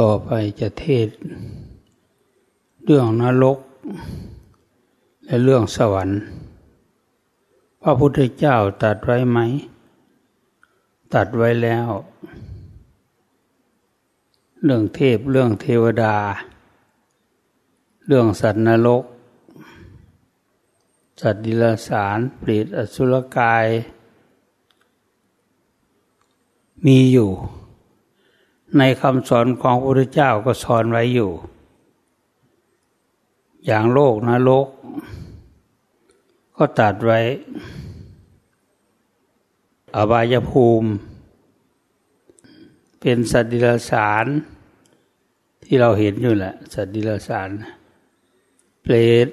ต่อไปจะเทศ เรื่องนรก และเรื่องสวรรค์ พระพุทธเจ้าตัดไว้ไหม ตัดไว้แล้ว เรื่องเทพเรื่องเทวดา เรื่องสัตว์นรก สัตว์ดิลสารเปรตอสุรกาย มีอยู่ ในคำสอนของพระพุทธเจ้าก็สอนไว้อยู่ อย่างโลกนะโลก ก็ตัดไว้ อบายภูมิ เป็นสัตว์ดิลสาร ที่เราเห็นอยู่แหละ สัตว์ดิลสาร เปรต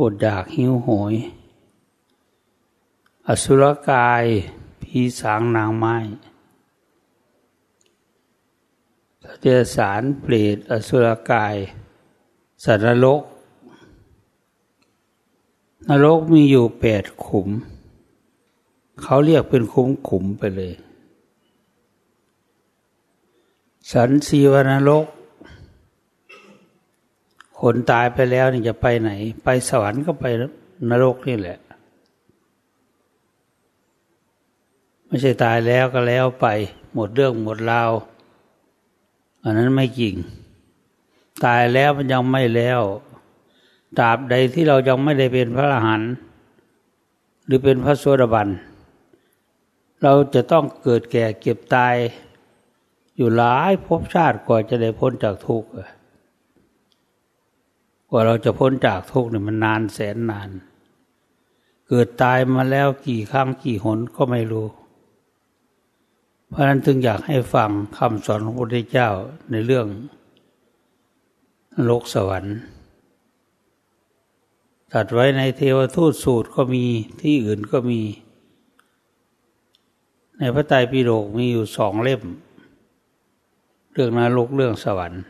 อดดากหิวโหย อสุรกายผีสางนางไม้ เจสารเปรตอสุรกาย สัตว์นรก นรกมีอยู่แปดขุม เขาเรียกเป็นขุมขุมไปเลย สันสีวนรก คนตายไปแล้วนี่จะไปไหน ไปสวรรค์ก็ไปนรกนี่แหละ ไม่ใช่ตายแล้วก็แล้วไปหมดเรื่องหมดราว อันนั้นไม่จริง ตายแล้วมันยังไม่แล้วตราบใดที่เรายังไม่ได้เป็นพระอรหันต์หรือเป็นพระโสดาบัน เราจะต้องเกิดแก่เก็บตาย อยู่หลายภพชาติกว่าจะได้พ้นจากทุกข์กว่าเราจะพ้นจากทุกข์เนี่ยมันนานแสนนาน เกิดตายมาแล้วกี่ครั้งกี่หนก็ไม่รู้ เพราะนั้นจึงอยากให้ฟังคำสอนของพระพุทธเจ้าในเรื่องโลกสวรรค์ตัดไว้ในเทวทูตสูตรก็มีที่อื่นก็มี ในพระไตรปิฎกมีอยู่สองเล่ม เรื่องนรกเรื่องสวรรค์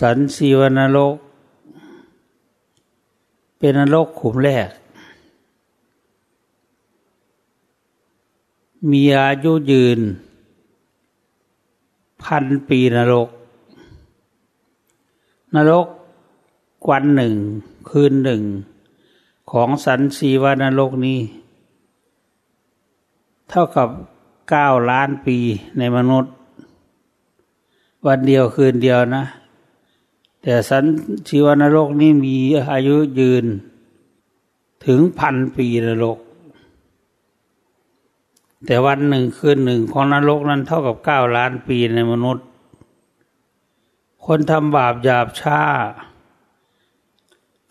สันสีวนรก เป็นนรกขุมแรก มีอายุยืน พันปีนรก นรกวันหนึ่ง คืนหนึ่ง ของสันสีวานรกนี้ เท่ากับเก้าล้านปีในมนุษย์ วันเดียวคืนเดียวนะ แต่สันชีวนรกนี้มีอายุยืน ถึงพันปีนรก แต่วันหนึ่งคืนหนึ่งของนรกนั้นเท่ากับเก้าล้านปีในมนุษย์ คนทำบาปหยาบช้า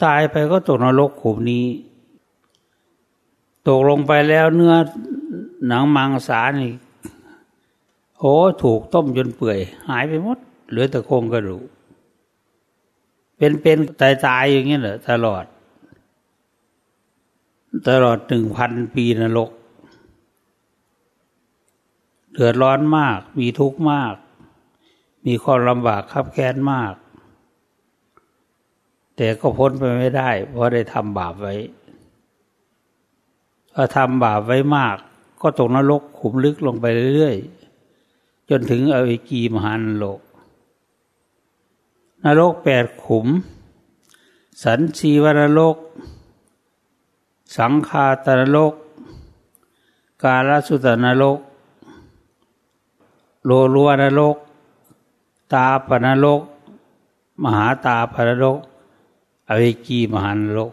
ตายไปก็ตกนรกขุมนี้ ตกลงไปแล้วเนื้อหนังมังสานี่โอ้ถูกต้มจนเปื่อย หายไปหมด เหลือแต่โครงกระดูกเป็นเป็นตายตายอย่างนี้เหรอตลอด ตลอดหนึ่งพันปีนรก เดือดร้อนมาก มีทุกข์มาก มีความลำบากขับแค้นมาก แต่ก็พ้นไปไม่ได้ เพราะได้ทำบาปไว้ถ้าทำบาปไว้มาก ก็ตกนรกขุมลึกลงไปเรื่อยๆ จนถึงอวิกีมหานรกนรกแปดขุม สันชีวนรก สังคาตนรก กาลสุตนรก โลลัวนรก ตาปนรก มหาตาปนรก อเวกีมหานรก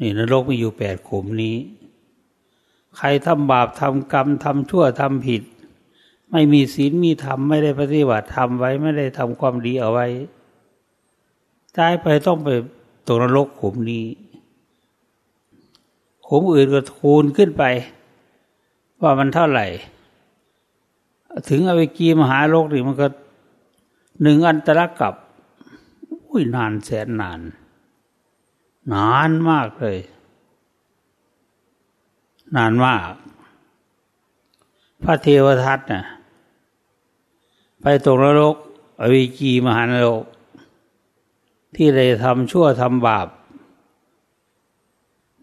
นี่นรกมีอยู่แปดขุมนี้ ใครทำบาปทำกรรมทำชั่วทำผิด ไม่มีศีลมีธรรมไม่ได้ปฏิบัติทำไว้ไม่ได้ทำความดีเอาไว้ตายไปต้องไปตกนรกขุมนี้ขุมอื่นก็คูณขึ้นไป ว่ามันเท่าไหร่ ถึงอเวกีมหาโลกนี่มันก็หนึ่งอันตรกับ อุ้ยนานแสนนาน นานมากเลย นานมาก พระเทวทัตนะ่ะไปตกนรก อวิกีมหานรก ที่ได้ทำชั่วทำบาป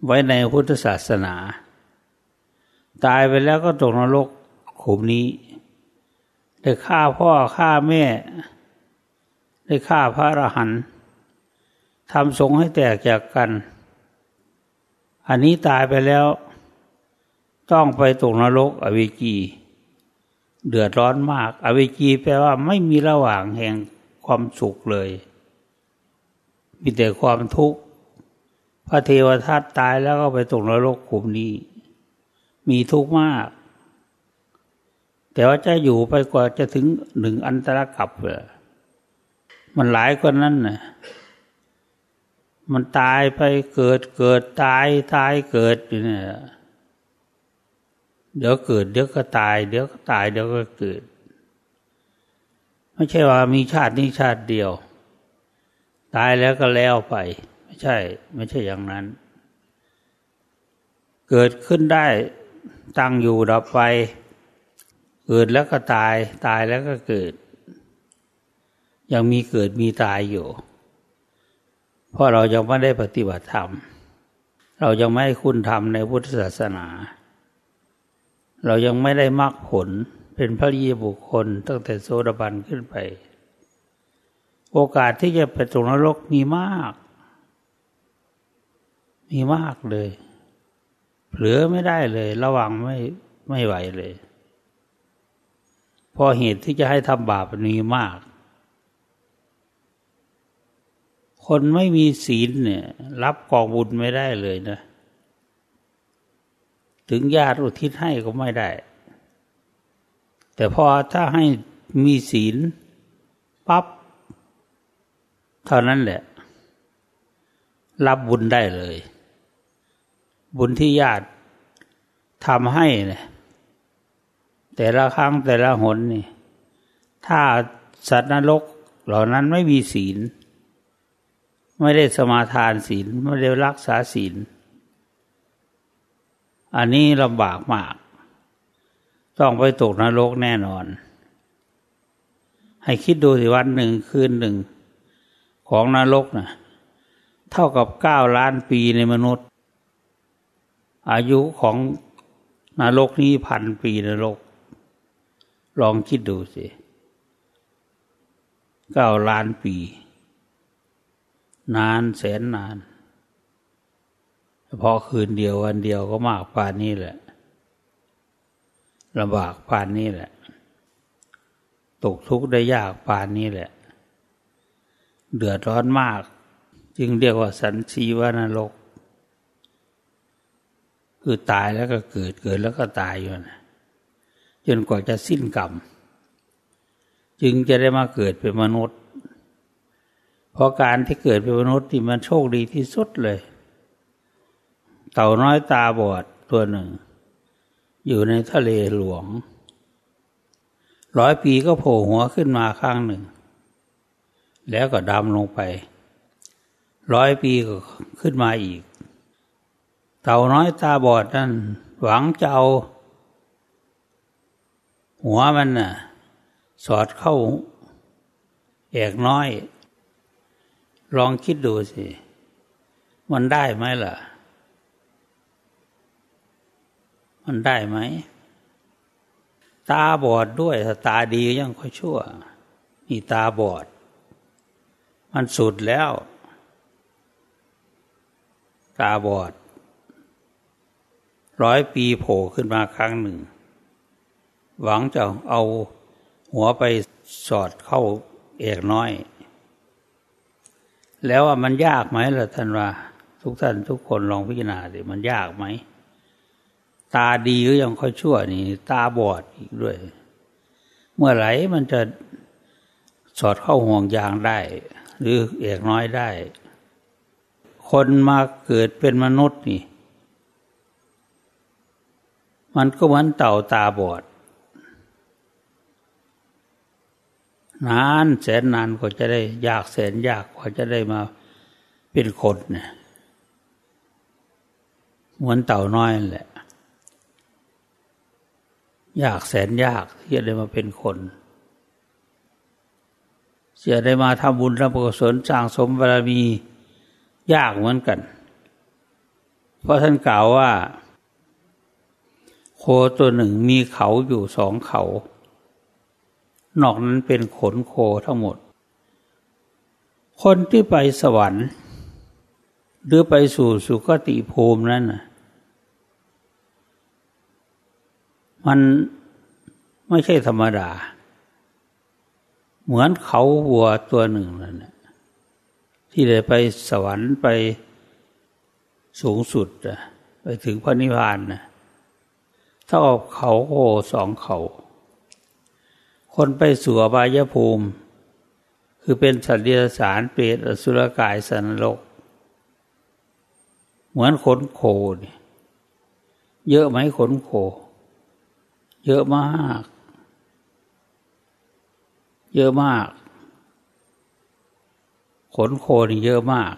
ไว้ในพุทธศาสนา ตายไปแล้วก็ตกนรกขุมนี้ ได้ฆ่าพ่อฆ่าแม่ ได้ฆ่าพระอรหันต์ทำสงให้แตกจากกัน อันนี้ตายไปแล้ว ต้องไปตกนรกอเวจี เดือดร้อนมาก อเวจีแปลว่าไม่มีระหว่างแห่งความสุขเลย มีแต่ความทุกข์ พระเทวทัตตายแล้วก็ไปตกนรกขุมนี้ มีทุกข์มาก แต่ว่าจะอยู่ไปกว่าจะถึงหนึ่งอันตรกับมันหลายกว่านั้นนะมันตายไปเกิดเกิดตายตายเกิดอยู่เนี่ยเดี๋ยวเกิดเดี๋ยวก็ตาย เดี๋ยวก็ตายเดี๋ยวก็เกิด ไม่ใช่ว่ามีชาตินี้ชาติเดียว ตายแล้วก็แล้วไป ไม่ใช่ ไม่ใช่อย่างนั้น เกิดขึ้นได้ตั้งอยู่ดับไป เกิดแล้วก็ตาย ตายแล้วก็เกิด ยังมีเกิดมีตายอยู่ เพราะเรายังไม่ได้ปฏิบัติธรรม เรายังไม่ได้คุณธรรมในพุทธศาสนา เรายังไม่ได้มรรคผลเป็นพระรีบุคคล ตั้งแต่โสดาบันขึ้นไป โอกาสที่จะไปตกนรกมีมาก มีมากเลย เหลือไม่ได้เลย ระวังไม่ไม่ไหวเลย พอเหตุที่จะให้ทำบาปมีมาก คนไม่มีศีลเนี่ย รับกองบุญไม่ได้เลยนะ ถึงญาติอุทิศให้ก็ไม่ได้ แต่พอถ้าให้มีศีลปับ๊บเท่านั้นแหละ รับบุญได้เลย บุญที่ญาติทำให้เนี่ย แต่ละครั้งแต่ละหนนี่ ถ้าสัตว์นรกเหล่านั้นไม่มีศีล ไม่ได้สมาทานศีล ไม่ได้รักษาศีล อันนี้ลำบากมาก ต้องไปตกนรกแน่นอน ให้คิดดูสิวันหนึ่งคืนหนึ่ง ของนรกนะเท่ากับเก้าล้านปีในมนุษย์ อายุของนรกนี้พันปีนรก ลองคิดดูสิเก้าล้านปี นานแสนนานพอคืนเดียววันเดียวก็มากป่านนี้แหละลำบากป่านนี้แหละ ตกทุกข์ได้ยากป่านนี้แหละ เดือดร้อนมาก จึงเรียกว่าสันชีวานรก คือตายแล้วก็เกิดเกิดแล้วก็ตายอยู่นะ จนกว่าจะสิ้นกรรม จึงจะได้มาเกิดเป็นมนุษย์ เพราะการที่เกิดเป็นมนุษย์ที่มันโชคดีที่สุดเลย เต่าน้อยตาบอดตัวหนึ่ง อยู่ในทะเลหลวง ร้อยปีก็โผล่หัวขึ้นมาข้างหนึ่ง แล้วก็ดำลงไป ร้อยปีก็ขึ้นมาอีก เต่าน้อยตาบอดนั่นหวังจะเอา หัวมันน่ะ สอดเข้าแอกน้อย ลองคิดดูสิ มันได้ไหมล่ะ มันได้ไหม ตาบอดด้วยถ้าตาดียังค่อยชั่วนี่ตาบอด มันสุดแล้ว ตาบอด ร้อยปีโผล่ขึ้นมาครั้งหนึ่ง หวังจะเอาหัวไปสอดเข้าเอกน้อย แล้วว่ามันยากไหมล่ะท่านว่า ทุกท่านทุกคนลองพิจารณาดิมันยากไหม ตาดีก็ยังค่อยชั่วนี่ตาบอดอีกด้วย เมื่อไหร่มันจะสอดเข้าห่วงยางได้ หรือเอกน้อยได้ คนมาเกิดเป็นมนุษย์นี่ มันก็เหมือนเต่าตาบอด นานแสนนานกว่าจะได้ ยากแสนยากกว่าจะได้มาเป็นคนเนี่ยเหมือนเต่าน้อยแหละ ยากแสนยากที่จะได้มาเป็นคนจะได้มาทำบุญทำกุศลสร้างสมบารมียากเหมือนกัน เพราะท่านกล่าวว่า โคตัวหนึ่งมีเขาอยู่สองเขา นอกนั้นเป็นขนโคทั้งหมด คนที่ไปสวรรค์ หรือไปสู่สุคติภูมินั้นมันไม่ใช่ธรรมดา เหมือนเขาวัวตัวหนึ่งนั่นแหละที่ได้ไปสวรรค์ไปสูงสุดไปถึงพระนิพพานนะเท่ากับเขาโคสองเขา คนไปสู่อบายภูมิ คือเป็นสัตว์เดรัจฉานเปรตอสุรกายสันโลก เหมือนขนโคนี่เยอะไหมขนโค เยอะมาก เยอะมาก ขนโคนี่เยอะมาก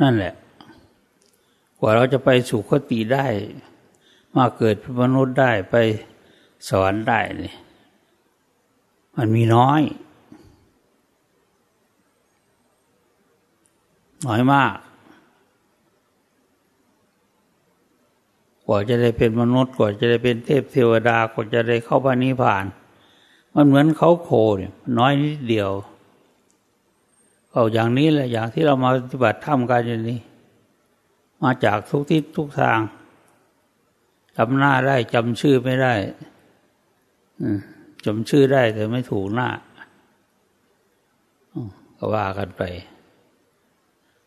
นั่นแหละ กว่าเราจะไปสู่คติได้ มาเกิดเป็นมนุษย์ได้ไป สอนได้นี่มันมีน้อย น้อยมาก กว่าจะได้เป็นมนุษย์ กว่าจะได้เป็นเทพเทวดากว่าจะได้เข้าพระนิพพาน มันเหมือนเขาโคเนี่ยน้อยนิดเดียวเอาอย่างนี้แหละอย่างที่เรามาปฏิบัติธรรมกันอย่างนี้ มาจากทุกทิศทุกทางจำหน้าได้จำชื่อไม่ได้ จำชื่อได้แต่ไม่ถูกหน้าก็ว่ากันไป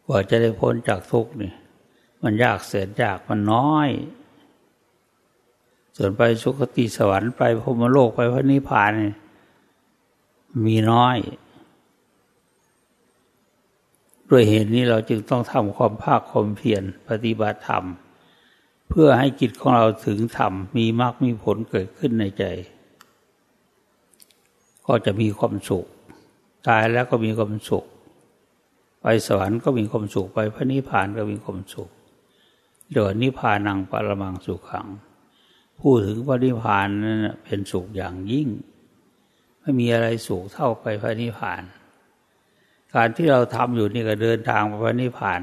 กว่าจะได้พ้นจากทุกข์นี่ มันยากเสียยากมันน้อย ส่วนไปสุคติสวรรค์ไปพรมโลกไปพระนิพพานนี่มีน้อย ด้วยเหตุนี้เราจึงต้องทำความภาคความเพียรปฏิบัติธรรม เพื่อให้จิตของเราถึงธรรมมีมรรคมีผลเกิดขึ้นในใจ ก็จะมีความสุข ตายแล้วก็มีความสุข ไปสวรรค์ก็มีความสุข ไปพระนิพพานก็มีความสุขเดี๋ยวนิพพานังปรมังสุขขัง พูดถึงพระนิพพานนั้นเป็นสุขอย่างยิ่ง ไม่มีอะไรสุขเท่าไปพระนิพพาน การที่เราทำอยู่นี่ก็เดินทางไปพระนิพพาน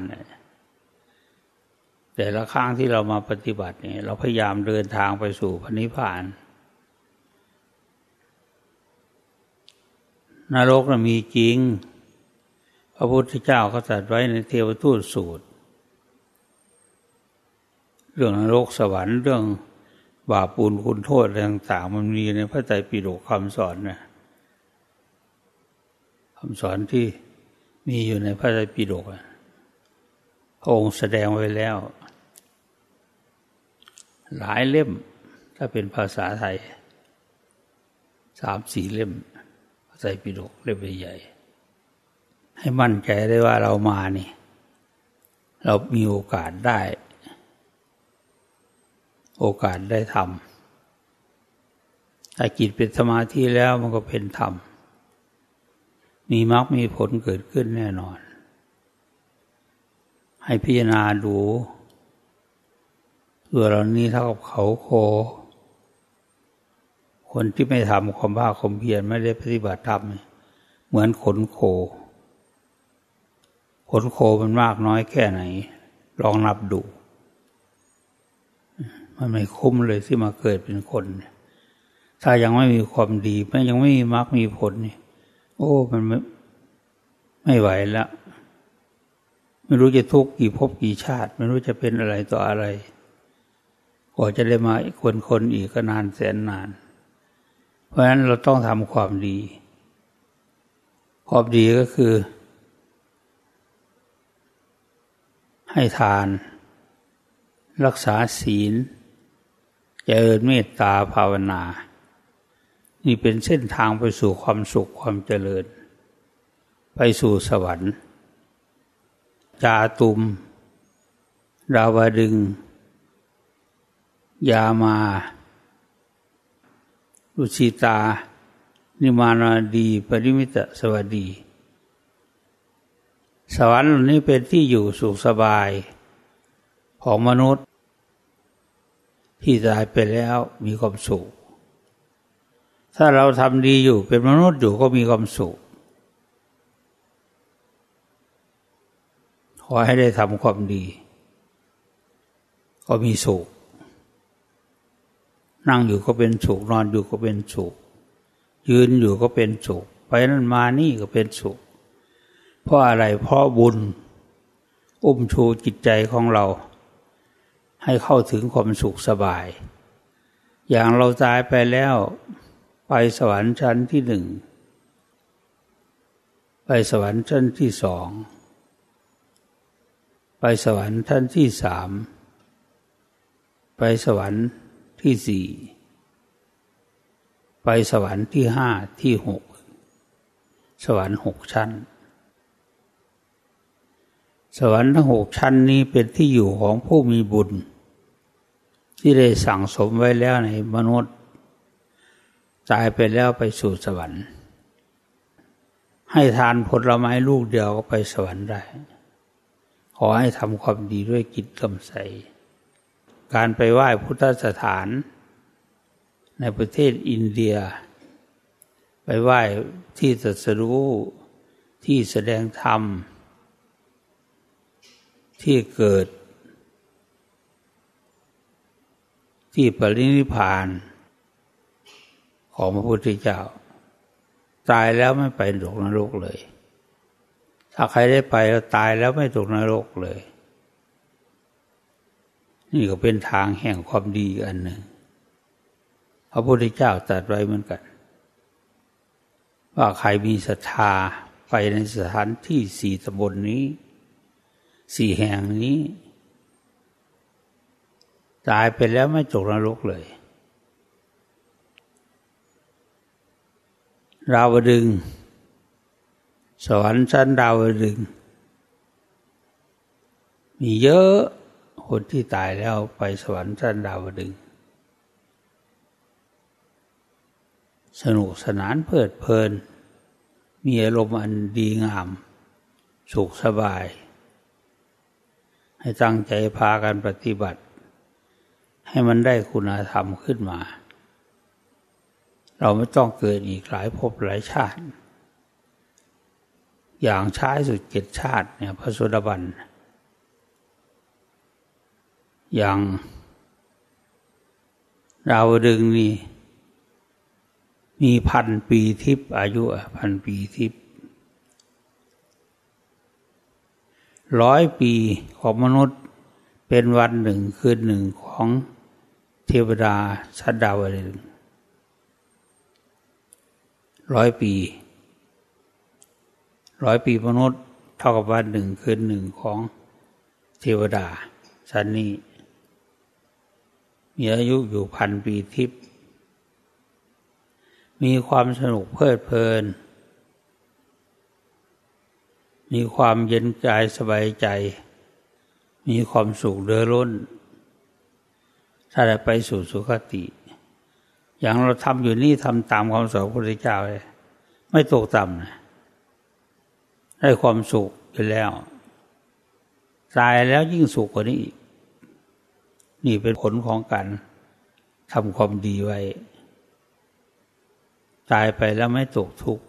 แต่ละครั้งที่เรามาปฏิบัติเนี่ยเราพยายามเดินทางไปสู่พระนิพพาน นรกนะมีจริง พระพุทธเจ้าก็ตรัสไว้ในเทวทูตสูตร เรื่องนรกสวรรค์เรื่องบาปูนคุณโทษอะไรต่างๆมันมีในพระไตรปิฎกคำสอนนะคำสอนที่มีอยู่ในพระไตรปิฎกพระองค์แสดงไว้แล้ว หลายเล่มถ้าเป็นภาษาไทยสามสี่เล่ม พระไตรปิฎกเล่มใหญ่ ให้มั่นใจได้ว่าเรามานี่ เรามีโอกาสได้ โอกาสได้ทำถ้าจิตเป็นสมาธิแล้วมันก็เป็นธรรม มีมรรคมีผลเกิดขึ้นแน่นอน ให้พิจารณาดูตัวเรานี้เท่ากับเขาโค คนที่ไม่ทำความภาคความเพียรไม่ได้ปฏิบัติธรรมเหมือนขนโค ขนโคมันมากน้อยแค่ไหน ลองนับดู มันไม่คุ้มเลยที่มาเกิดเป็นคน ถ้ายังไม่มีความดีไม่ยังไม่มีมรรคมีผลนี่โอ้ มันไม่ไม่ไหวแล้วไม่รู้จะทุกข์กี่ภพกี่ชาติ ไม่รู้จะเป็นอะไรต่ออะไรกว่าจะได้มาอีกคนคนอีกก็นานแสนนาน เพราะฉะนั้นเราต้องทำความดี ความดีก็คือ ให้ทาน รักษาศีล เจริญเมตตาภาวนา นี่เป็นเส้นทางไปสู่ความสุขความเจริญ ไปสู่สวรรค์จาตุม ดาวดึง ยามา ลุชิตา นิมานาดี ปริมิตสวัสดี สวรรค์นี้เป็นที่อยู่สุขสบายของมนุษย์ ที่ตายไปแล้วมีความสุข ถ้าเราทำดีอยู่เป็นมนุษย์อยู่ก็มีความสุข ขอให้ได้ทำความดี ก็มีสุข นั่งอยู่ก็เป็นสุขนอนอยู่ก็เป็นสุข ยืนอยู่ก็เป็นสุข ไปนั่นมานี่ก็เป็นสุข เพราะอะไรเพราะบุญ อุ้มชูจิตใจของเรา ให้เข้าถึงความสุขสบาย อย่างเราตายไปแล้ว ไปสวรรค์ชั้นที่หนึ่งไปสวรรค์ชั้นที่สอง ไปสวรรค์ชั้นที่สาม ไปสวรรค์ ที่สี่ไปสวรรค์ที่ห้าที่หกสวรรค์หกชั้น สวรรค์ทั้งหกชั้นนี้เป็นที่อยู่ของผู้มีบุญ ที่ได้สั่งสมไว้แล้วในมนุษย์ตายไปแล้วไปสู่สวรรค์ ให้ทานผลไม้ลูกเดียวก็ไปสวรรค์ได้ ขอให้ทำความดีด้วยกิจกำใส การไปไหว้พุทธสถาน ในประเทศอินเดีย ไปไหว้ที่ตรัสรู้ที่แสดงธรรม ที่เกิด ที่ปรินิพานของพระพุทธเจ้า ตายแล้วไม่ไปตกนรกเลย ถ้าใครได้ไปแล้วตายแล้วไม่ตกนรกเลย นี่ก็เป็นทางแห่งความดีอันหนึ่ง พระพุทธเจ้าตรัสไว้เหมือนกัน ว่าใครมีศรัทธาไปในสถานที่สี่ตำบลนนี้ สี่แห่งนี้ ตายไปแล้วไม่ตกนรกเลยดาวดึง สวรรค์ชั้นดาวดึง มีเยอะ คนที่ตายแล้วไปสวรรค์ชั้นดาวดึง สนุกสนานเพลิดเพลิน มีอารมณ์อันดีงาม สุขสบาย ให้ตั้งใจพากันปฏิบัติ ให้มันได้คุณธรรมขึ้นมา เราไม่ต้องเกิดอีกหลายภพหลายชาติ อย่างช้าสุดเจ็ดชาติเนี่ยพระสุดาบัน อย่างเราดึงนี่ มีพันปีทิพย์อายุพันปีทิพย์ร้อยปีของมนุษย์เป็นวันหนึ่งคืนหนึ่งของเทวดาชัดดาวดึงร้อยปีร้อยปีมนุษย์เท่ากับวันหนึ่งคืนหนึ่งของเทวดาชั้นนี้ มีอายุอยู่พันปีทิพย์มีความสนุกเพลิดเพลิน มีความเย็นใจสบายใจ มีความสุขเดือร้น ถ้าได้ไปสู่สุคติ อย่างเราทำอยู่นี่ทำตามความสอนพระพุทธเจ้าเลยไม่ตกต่ำนะได้ความสุขไปแล้ว ตายแล้วยิ่งสุขกว่านี้อีก นี่เป็นผลของการทำความดีไว้ ตายไปแล้วไม่ตกทุกข์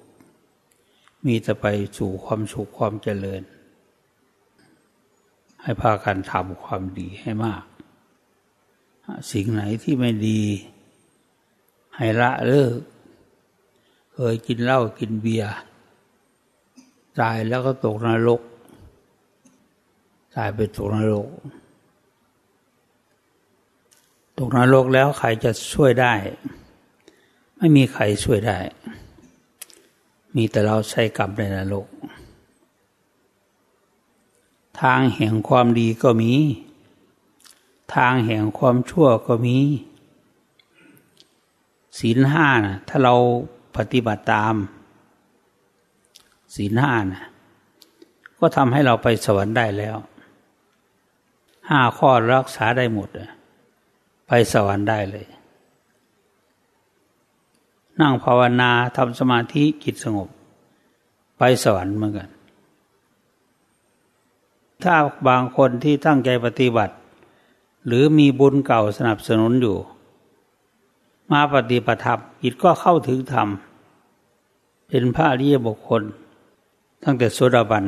มีแต่ไปสู่ความสุขความเจริญ ให้พากันทำความดีให้มาก สิ่งไหนที่ไม่ดี ให้ละเลิก เคยกินเหล้ากินเบียร์ตายแล้วก็ตกนรก ตายไปตกนรก ตกนรกแล้วใครจะช่วยได้ ไม่มีใครช่วยได้ มีแต่เราใช้กรรมในนรก ทางแห่งความดีก็มี ทางแห่งความชั่วก็มี ศีลห้านะถ้าเราปฏิบัติตาม ศีลห้านะก็ทำให้เราไปสวรรค์ได้แล้ว ห้าข้อรักษาได้หมด ไปสวรรค์ได้เลย นั่งภาวนาทำสมาธิจิตสงบ ไปสวรรค์เหมือนกัน ถ้าบางคนที่ตั้งใจปฏิบัติ หรือมีบุญเก่าสนับสนุนอยู่ มาปฏิปธรรมจิตก็เข้าถึงธรรม เป็นพระอริยบุคคล ตั้งแต่สุดาบัน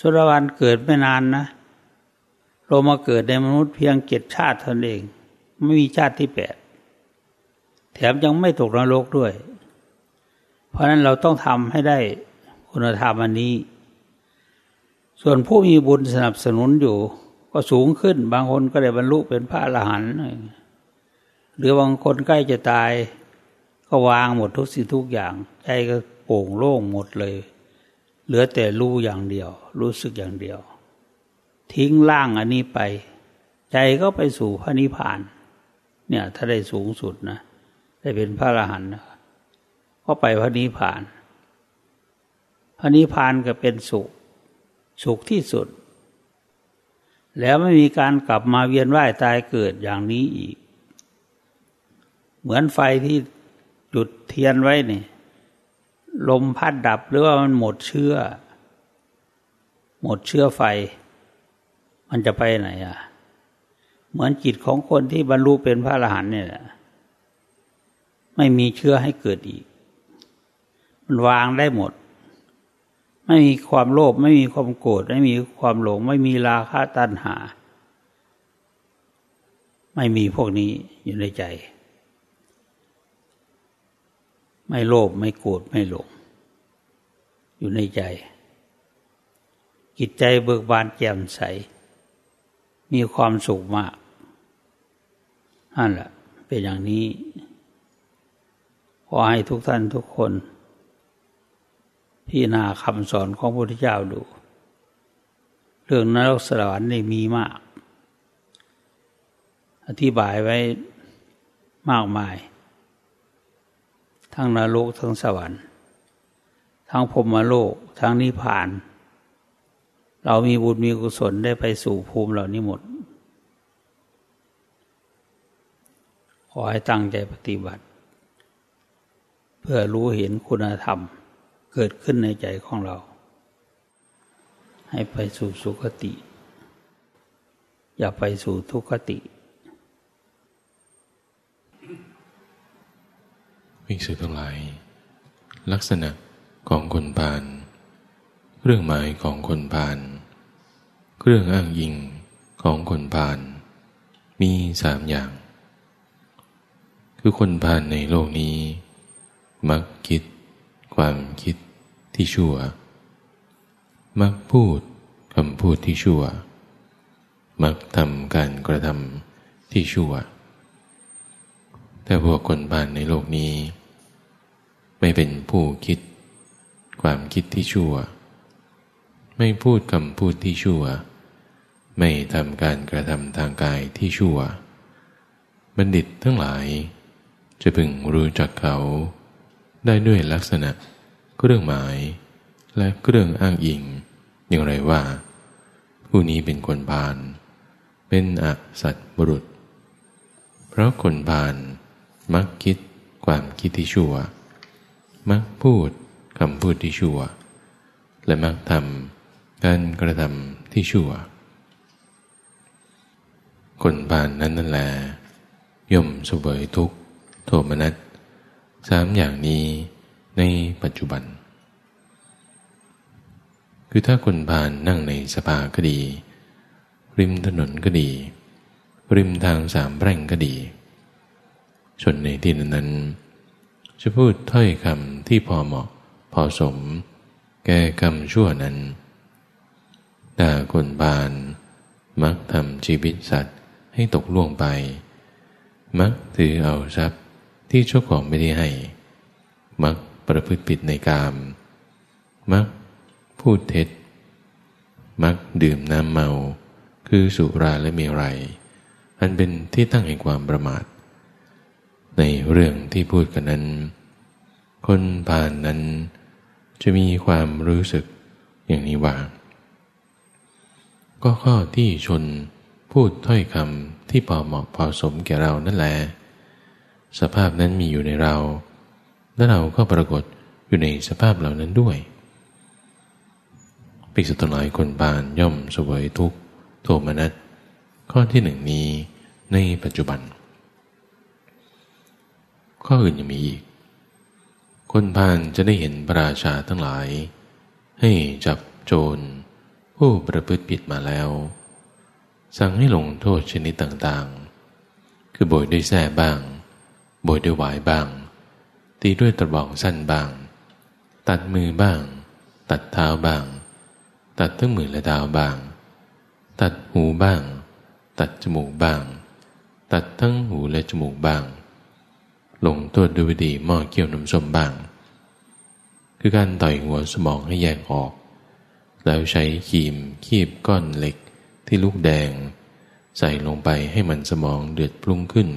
สุดาบันเกิดไม่นานนะ เรามาเกิดในมนุษย์เพียงเจ็ดชาติเท่านั้นเอง ไม่มีชาติที่แปดแถมยังไม่ตกนรกด้วย เพราะนั้นเราต้องทำให้ได้คุณธรรมอันนี้ ส่วนผู้มีบุญสนับสนุนอยู่ ก็สูงขึ้น บางคนก็ได้บรรลุเป็นพระอรหันต์หรือบางคนใกล้จะตาย ก็วางหมดทุกสิ่งทุกอย่าง ใจก็โปร่งโล่งหมดเลย เหลือแต่รู้อย่างเดียว รู้สึกอย่างเดียว ทิ้งร่างอันนี้ไป ใจก็ไปสู่พระนิพพาน เนี่ยถ้าได้สูงสุดนะ ได้เป็นพระอรหันต์ก็ไปพระนิพพาน พระนิพพานก็เป็นสุข สุขที่สุด แล้วไม่มีการกลับมาเวียนว่ายตายเกิดอย่างนี้อีก เหมือนไฟที่จุดเทียนไว้นี่ลมพัดดับหรือว่ามันหมดเชื้อ หมดเชื้อไฟ มันจะไปไหนอะ เหมือนจิตของคนที่บรรลุเป็นพระอรหันต์เนี่ยแหละไม่มีเชื้อให้เกิดอีก มันวางได้หมด ไม่มีความโลภไม่มีความโกรธไม่มีความหลง ไม่มีราคะตัณหา ไม่มีพวกนี้อยู่ในใจ ไม่โลภไม่โกรธไม่หลง อยู่ในใจจิตใจเบิกบานแจ่มใส มีความสุขมากนั่นแหละเป็นอย่างนี้ ขอให้ทุกท่านทุกคน พี่นาคำสอนของพระพุทธเจ้าดู เรื่องนรกสวรรค์นี่มีมาก อธิบายไว้มากมาย ทั้งนรกทั้งสวรรค์ ทั้งพรมโลก ทั้งนิพพาน เรามีบุญมีกุศลได้ไปสู่ภูมิเหล่านี้หมด ขอให้ตั้งใจปฏิบัติ เพื่อรู้เห็นคุณธรรมเกิดขึ้นในใจของเรา ให้ไปสู่สุคติ อย่าไปสู่ทุกขติ วิสุทั้งหลาย ลักษณะของคนพาน เรื่องหมายของคนพานเครื่องอ้างยิงของคนพานมีสามอย่าง คือคนพานในโลกนี้ มักคิด ความคิดที่ชั่ว มักพูดคำพูดที่ชั่ว มักทำการกระทำที่ชั่ว แต่พวกคนบ้านในโลกนี้ ไม่เป็นผู้คิด ความคิดที่ชั่ว ไม่พูดคำพูดที่ชั่ว ไม่ทำการกระทำทางกายที่ชั่ว บัณฑิตทั้งหลาย จะพึงรู้จักเขา ได้ด้วยลักษณะเครื่องหมาย และเครื่องอ้างอิง อย่างไรว่า ผู้นี้เป็นคนพาลเป็นอสัตบุรุษ เพราะคนพาลมักคิดความคิดที่ชั่ว มักพูดคำพูดที่ชั่ว และมักทำ การกระทำที่ชั่ว คนพานนั้นนั่นแหละย่อมสวยทุกโทมนัสสามอย่างนี้ในปัจจุบัน คือถ้าคนผ่านนั่งในสภาก็ดี ริมถนนก็ดี ริมทางสามแพร่งก็ดีชนในที่นั้นจะพูดถ้อยคำที่พอเหมาะ พอสม แก่กรรมชั่วนั้น แต่คนบานมักทำชีวิตสัตว์ให้ตกล่วงไป มักถือเอาทรัพย์ที่เจ้าของไม่ได้ให้ มักประพฤติผิดในกาม มักพูดเท็จ มักดื่มน้ำเมา คือสุราและเมรัยอันเป็นที่ตั้งแห่งความประมาท ในเรื่องที่พูดกันนั้น คนผ่านนั้นจะมีความรู้สึกอย่างนี้ว่า ก็ข้อที่ชนพูดถ้อยคำที่พอเหมาะพอสมแก่เรานั่นแหละสภาพนั้นมีอยู่ในเรา และเราก็ปรากฏอยู่ในสภาพเหล่านั้นด้วยปิสุตหลายคนบานย่อมสวยทุกโทมนัสข้อที่หนึ่งนี้ในปัจจุบัน ข้ออื่นยังมีอีก คนพานจะได้เห็นพระราชาทั้งหลาย ให้จับโจร ผู้ประพฤติผิดมาแล้ว สั่งให้ลงโทษชนิดต่างๆ คือโบยด้วยแส้บ้าง โบยด้วยหวายบ้าง ตีด้วยตะบองสั้นบ้าง ตัดมือบ้าง ตัดเท้าบ้าง ตัดทั้งมือและเท้าบ้าง ตัดหูบ้าง ตัดจมูกบ้าง ตัดทั้งหูและจมูกบ้าง ลงโทษด้วยวิธีหม้อเกี่ยวน้ำส้มบ้าง คือการต่อยหัวสมองให้แยกออก แล้วใช้ขีมคีบก้อนเหล็กที่ลูกแดง ใส่ลงไปให้มันสมองเดือดปรุงขึ้น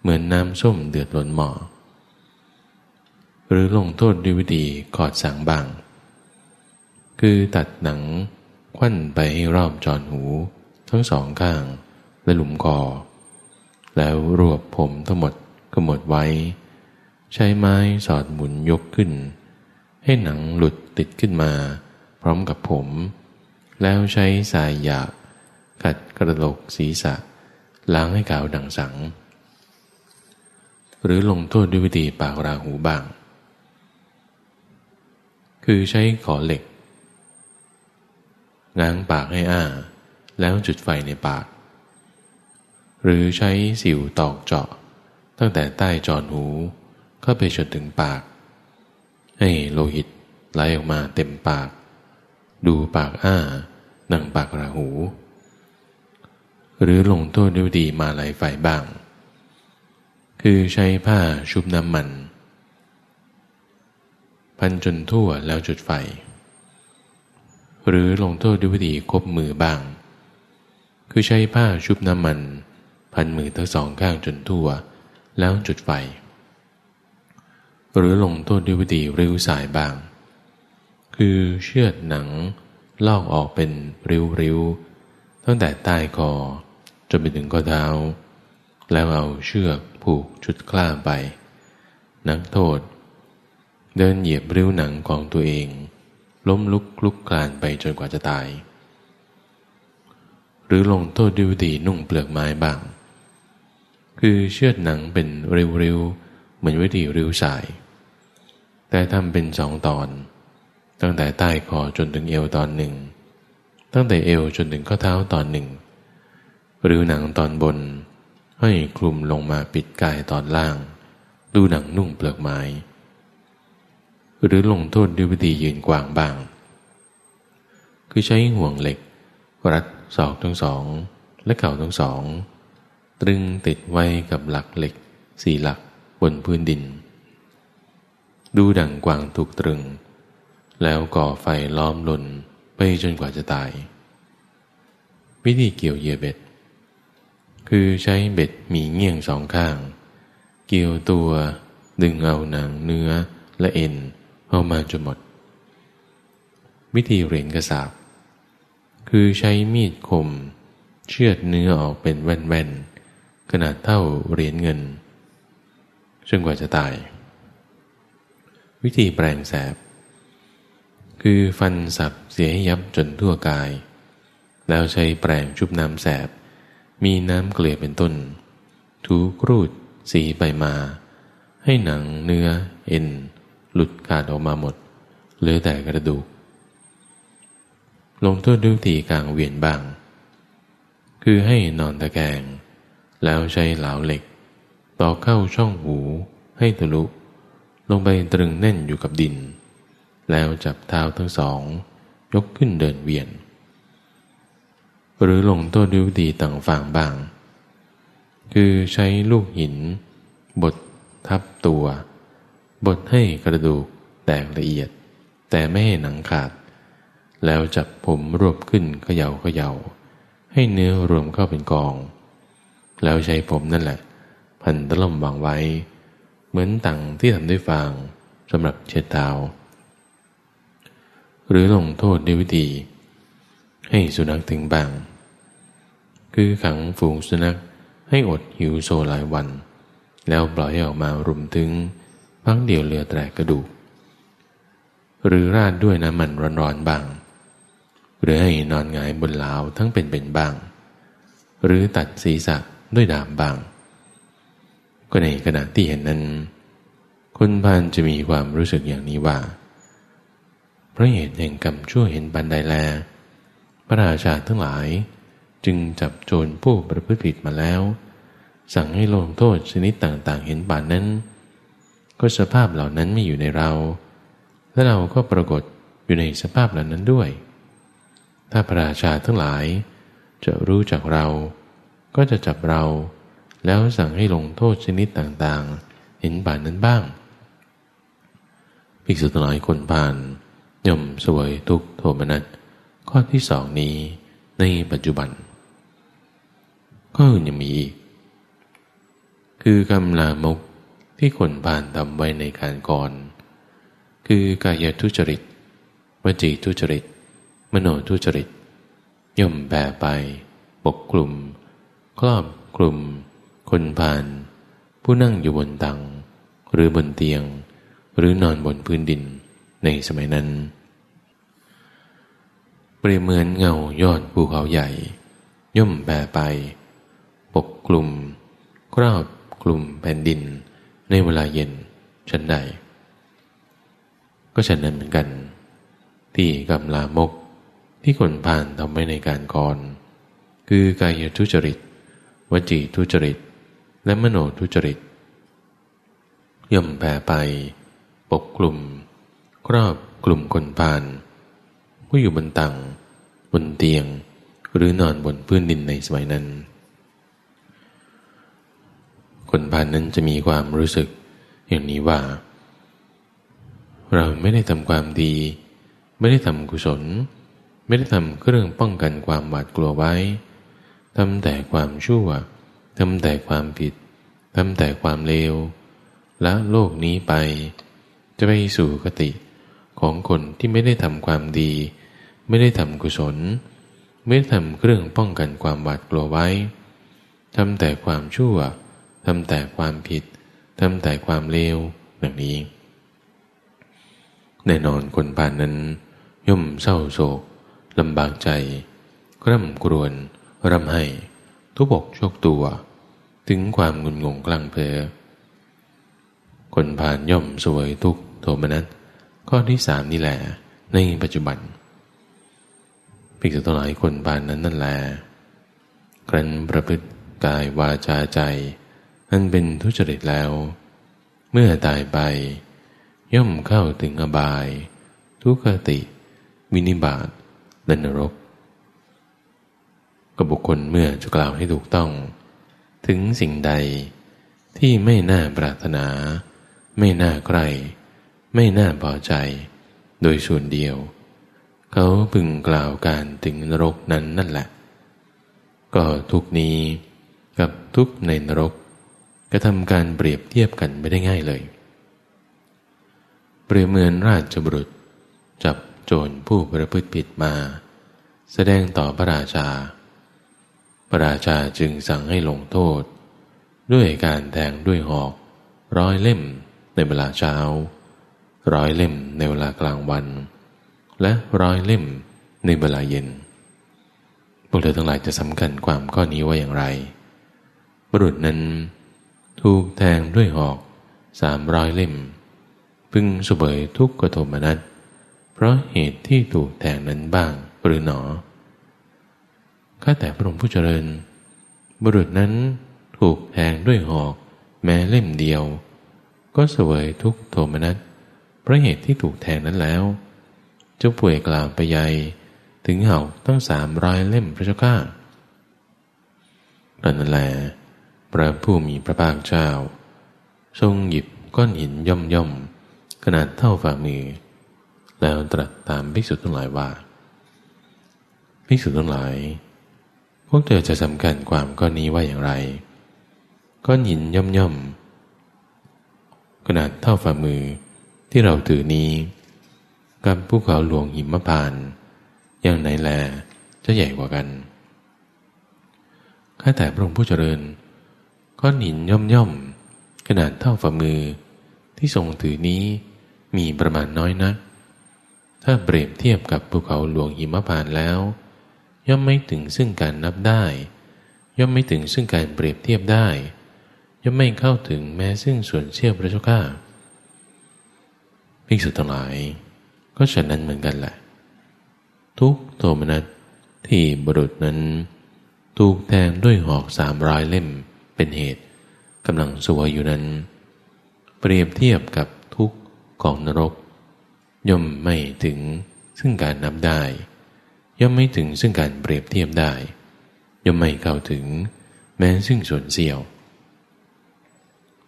เหมือนน้ำส้มเดือดล้นหม้อหรือลงโทษด้วยวิธีขอดสังบาง คือตัดหนังควันไปให้รอบจอนหู ทั้งสองข้าง และหลุมคอ แล้วรวบผมทั้งหมดก็หมดไว้ ใช้ไม้สอดหมุนยกขึ้น ให้หนังหลุดติดขึ้นมา พร้อมกับผม แล้วใช้สายหยาบกัดกระโหลกศีรษะ ล้างให้ขาวดังสัง หรือลงโทษด้วยวิธีปากราหูบ้าง คือใช้ขอเหล็ก ง้างปากให้อ้า แล้วจุดไฟในปาก หรือใช้สิวตอกเจาะ ตั้งแต่ใต้จอนหูเข้าไปจนถึงปาก ให้โลหิตไหลออกมาเต็มปาก ดูปากอ้านั่งปากราหู หรือลงโทษด้วยดีมาลายไฟบ้าง คือใช้ผ้าชุบน้ำมัน พันจนทั่วแล้วจุดไฟ หรือลงโทษด้วยวิธีคบมือบ้าง คือใช้ผ้าชุบน้ำมัน พันมือทั้งสองข้างจนทั่ว แล้วจุดไฟ หรือลงโทษด้วยวิธีริ้วสายบ้าง คือเชือดหนัง ลอกออกเป็นริ้วๆ ตั้งแต่ใต้คอจนไปถึงข้อเท้า แล้วเอาเชือกผูกชุดกล้าไป นักโทษ เดินเหยียบริ้วหนังของตัวเอง ล้มลุกลุกคลานไปจนกว่าจะตาย หรือลงโทษด้วยวิธีนุ่งเปลือกไม้บ้าง คือเชือดหนังเป็นริ้วๆ เหมือนวิธีริ้วสาย แต่ทำเป็นสองตอน ตั้งแต่ใต้คอจนถึงเอวตอนหนึ่ง ตั้งแต่เอวจนถึงข้อเท้าตอนหนึ่ง หรือหนังตอนบน ให้คลุมลงมาปิดกายตอนล่าง ดูหนังนุ่งเปลือกไม้ หรือลงโทษด้วยวิธียืนกวางบ้าง คือใช้ห่วงเหล็ก รัดศอกทั้งสอง และเข่าทั้งสอง ตรึงติดไว้กับหลักเหล็กสี่หลักบนพื้นดิน ดูดังกวางถูกตรึง แล้วก่อไฟล้อมลนไปจนกว่าจะตาย วิธีเกี่ยวเหยื่อเบ็ด คือใช้เบ็ดมีเงี่ยงสองข้าง เกี่ยวตัวดึงเอาหนังเนื้อและเอ็นเอามาจนหมด วิธีเรียนกระสาบ คือใช้มีดคม เชือดเนื้อออกเป็นแว่นๆ ขนาดเท่าเหรียญเงินจนกว่าจะตาย วิธีแปลงแสบ คือฟันสับเสียให้ยับจนทั่วกาย แล้วใช้แปรงชุบน้ำแสบ มีน้ำเกลือเป็นต้น ถูกรูดสีไปมา ให้หนังเนื้อ เอ็น หลุดขาดออกมาหมด เหลือแต่กระดูก ลงโทษด้วยตีกลางเวียนบ้าง คือให้นอนตะแกงแล้วใช้เหลาเหล็ก ต่อเข้าช่องหูให้ทะลุ ลงไปตรึงแน่นอยู่กับดิน แล้วจับเท้าทั้งสอง ยกขึ้นเดินเวียน หรือลงโทษด้วยวิธีต่างฝั่งบ้าง คือใช้ลูกหิน บดทับตัว บดให้กระดูกแตกละเอียด แต่ไม่ให้หนังขาด แล้วจับผมรวบขึ้นเขยา่าเขยา่าให้เนื้อรวมเข้าเป็นกอง แล้วใช้ผมนั่นแหละ พันตะล่มวางไว้ เหมือนตังที่ทำด้วยฟางสำหรับเช็ดเท้า หรือลงโทษด้วยวิธี ให้สุนัขถึงบาง คือขังฝูงสุนัขให้อดหิวโซหลายวัน แล้วปล่อยให้ออกมารุมถึงพักเดียวเรือแตกกระดูก หรือราดด้วยน้ำมันร้อนๆบาง หรือให้นอนงายบนลาวทั้งเป็นเป็นบาง หรือตัดศีรษะด้วยดามบาง ก็ในขณะที่เห็นนั้นคนพานจะมีความรู้สึกอย่างนี้ว่า ราะเหตุแห่งกรรมชั่วเห็นบันไดแล พระราชาทั้งหลาย จึงจับโจรผู้ประพฤติผิดมาแล้ว สั่งให้ลงโทษชนิดต่างๆเห็นบานนั้น ก็สภาพเหล่านั้นไม่อยู่ในเรา และเราก็ปรากฏอยู่ในสภาพเหล่านั้นด้วย ถ้าพระราชาทั้งหลาย จะรู้จักเรา ก็จะจับเรา แล้วสั่งให้ลงโทษชนิดต่างๆ เห็นบานนั้นบ้างภิกษุทั้งหลายคนผ่าน ย่อมสวยทุกโทมนัสข้อที่สองนี้ในปัจจุบันข้ออื่นยังมีอีก คือกำลามกที่คนผ่านทำไว้ในการก่อน คือกายทุจริต วจีทุจริต มโนทุจริต ย่อมแปรไปปกกลุ่ม ครอบกลุ่ม คนผ่าน ผู้นั่งอยู่บนตัง หรือบนเตียง หรือนอนบนพื้นดิน ในสมัยนั้น เปรียบเหมือนเงายอดภูเขาใหญ่ ย่อมแปรไป ปกกลุ่ม ครอบกลุ่มแผ่นดิน ในเวลาเย็นฉันใด ก็ฉันนั้นเหมือนกัน ที่กำลามกที่คนผ่านทำไว้ในการก่อน คือกายทุจริต วจีทุจริต และมโนทุจริต ย่อมแผ่ไป ปกกลุ่ม รอบกลุ่มคนผ่านผู้อยู่บนตังบนเตียง หรือนอนบนพื้นดินในสมัยนั้น คนพานนั้นจะมีความรู้สึกอย่างนี้ว่า เราไม่ได้ทำความดี ไม่ได้ทำกุศล ไม่ได้ทำเครื่องป้องกันความหวาดกลัวไว้ทำแต่ความชั่วทำแต่ความผิดทำแต่ความเลวละโลกนี้ไป จะไปสู่กติ ของคนที่ไม่ได้ทำความดี ไม่ได้ทำกุศล ไม่ได้ทำเครื่องป้องกันความหวาดกลัวไว้ทำแต่ความชั่วทำแต่ความผิดทำแต่ความเลวดังนี้ แน่นอนคนป่านนั้น ย่อมเศร้าโศกลำบากใจกร่ำกรวนรำไห้ทุบกโชกตัว ถึงความงุนงงกลางเพลคนผ่านย่อมสวยทุกโทมนัส ข้อที่สามนี่แหละ ในปัจจุบันภิกษุทั้งหลายคนผ่านนั้นนั่นแหละกรันประพฤติกายวาจาใจอันเป็นทุจริตแล้ว เมื่อตายไป ย่อมเข้าถึงอบาย ทุกติ วินิบาตและนรกกับบุคคลเมื่อจะกล่าวให้ถูกต้อง ถึงสิ่งใดที่ไม่น่าปรารถนา ไม่น่าใคร ไม่น่าพอใจ โดยส่วนเดียว เขาพึงกล่าวการถึงนรกนั้นนั่นแหละ ก็ทุกนี้กับทุกในนรกกระทำการเปรียบเทียบกันไม่ได้ง่ายเลย เปรียบเหมือนราชบุรุษ จับโจรผู้ประพฤติผิดมา แสดงต่อพระราชา พระราชาจึงสั่งให้ลงโทษ ด้วยการแทงด้วยหอก ร้อยเล่มในเวลาเช้า ร้อยเล่มในเวลากลางวัน และร้อยเล่มในเวลาเย็น พวกเธอทั้งหลายจะสำคัญความข้อนี้ว่าอย่างไร บุรุษนั้น ถูกแทงด้วยหอกสามร้อยเล่ม พึงสเบยทุกขโทมนัสเพราะเหตุที่ถูกแทงนั้นบ้างหรือหนอข้าแต่พระองค์ผู้เจริญ บุรุษนั้นถูกแทงด้วยหอกแม้เล่มเดียว ก็เสวยทุกโทมนัสเราะเหตุที่ถูกแทงนั้นแล้ว เจ้าป่วยกล่าวไปใหญ่ถึงเห่าตั้งสามร้อยเล่มพระเจ้าข้านั่นแหละพระผู้มีพระภาคเจ้า ทรงหยิบก้อนหินย่อมย่อมขนาดเท่าฝ่ามือ แล้วตรัสตามภิกษุทั้งหลายว่าภิกษุทั้งหลาย พวกเธอจะสำคัญความก้อนนี้ว่าอย่างไร ก้อนหินย่อมย่อมขนาดเท่าฝ่ามือ ที่เราถือนี้ กับภูเขาหลวงหิมพาน อย่างไหนแลจะใหญ่กว่ากัน ข้าแต่พระองค์ผู้เจริญ ก้อนหินย่อมย่อมขนาดเท่าฝ่ามือที่ทรงถือนี้มีประมาณน้อยนัก ถ้าเปรียบเทียบกับภูเขาหลวงหิมพานแล้ว ย่อมไม่ถึงซึ่งการนับได้ ย่อมไม่ถึงซึ่งการเปรียบเทียบได้ ย่อมไม่เข้าถึงแม้ซึ่งส่วนเชี่ยวพระเจ้าข้า ภิกษุทั้งหลาย ก็ฉะนั้นเหมือนกันแหละ ทุกโทมนัสที่บุรุษนั้น ถูกแทงด้วยหอกสามร้อยเล่มเป็นเหตุกำลังสวยอยู่นั้น เปรียบเทียบกับทุกข์ของนรก ย่อมไม่ถึงซึ่งการนับได้ ย่อมไม่ถึงซึ่งการเปรียบเทียบได้ ย่อมไม่เข้าถึงแม้ซึ่งส่วนเสียว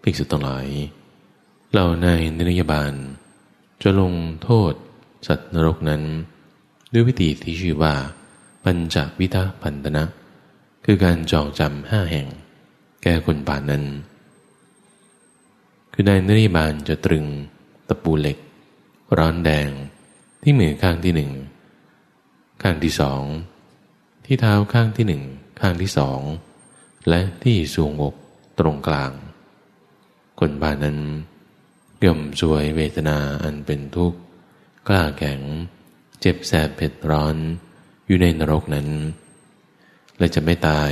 ภิกษุทั้งหลายเหล่าในนิยบาล จะลงโทษ สัตว์นรกนั้น ด้วยวิธีที่ชื่อว่า ปัญจวิทาพันธนะ คือการจองจำห้าแห่ง แก่คนป่านนั้น คือนายนรยบาลจะตรึง ตะปูเหล็ก ร้อนแดง ที่มือข้างที่หนึ่ง ข้างที่สอง ที่เท้าข้างที่หนึ่ง ข้างที่สอง และที่สวงอกตรงกลาง คนบ้านนั้น ย่อมสวยเวทนาอันเป็นทุกข์ กล้าแข็ง เจ็บแสบเผ็ดร้อน อยู่ในนรกนั้น และจะไม่ตาย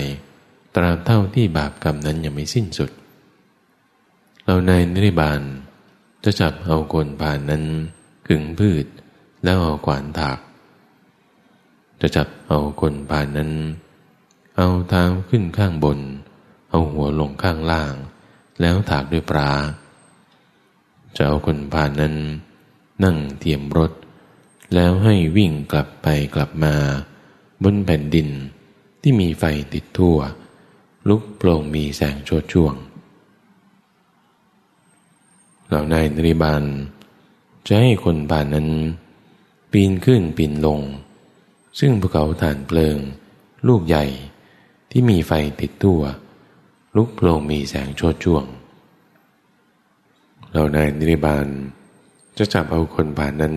ตราบเท่าที่บาปกรรมนั้นยังไม่สิ้นสุด เราในนิริบาลจะจับเอาคนผ่านนั้นขึงพืชแล้วเอาขวานถาก จะจับเอาคนผ่านนั้น เอาเท้าขึ้นข้างบน เอาหัวลงข้างล่าง แล้วถากด้วยปลา จะเอาคนผ่านนั้น นั่งเทียมรถ แล้วให้วิ่งกลับไปกลับมา บนแผ่นดินที่มีไฟติดทั่ว ลุกโปร่งมีแสงโชดช่วง เหล่านายนริบาลจะให้คนผ่านนั้น ปีนขึ้นปีนลง ซึ่งภูเขาฐานเปลิง ลูกใหญ่ที่มีไฟติดตัว ลุกโปร่งมีแสงโชดช่วง เรานายนิริบาล จะจับเอาคนผ่านนั้น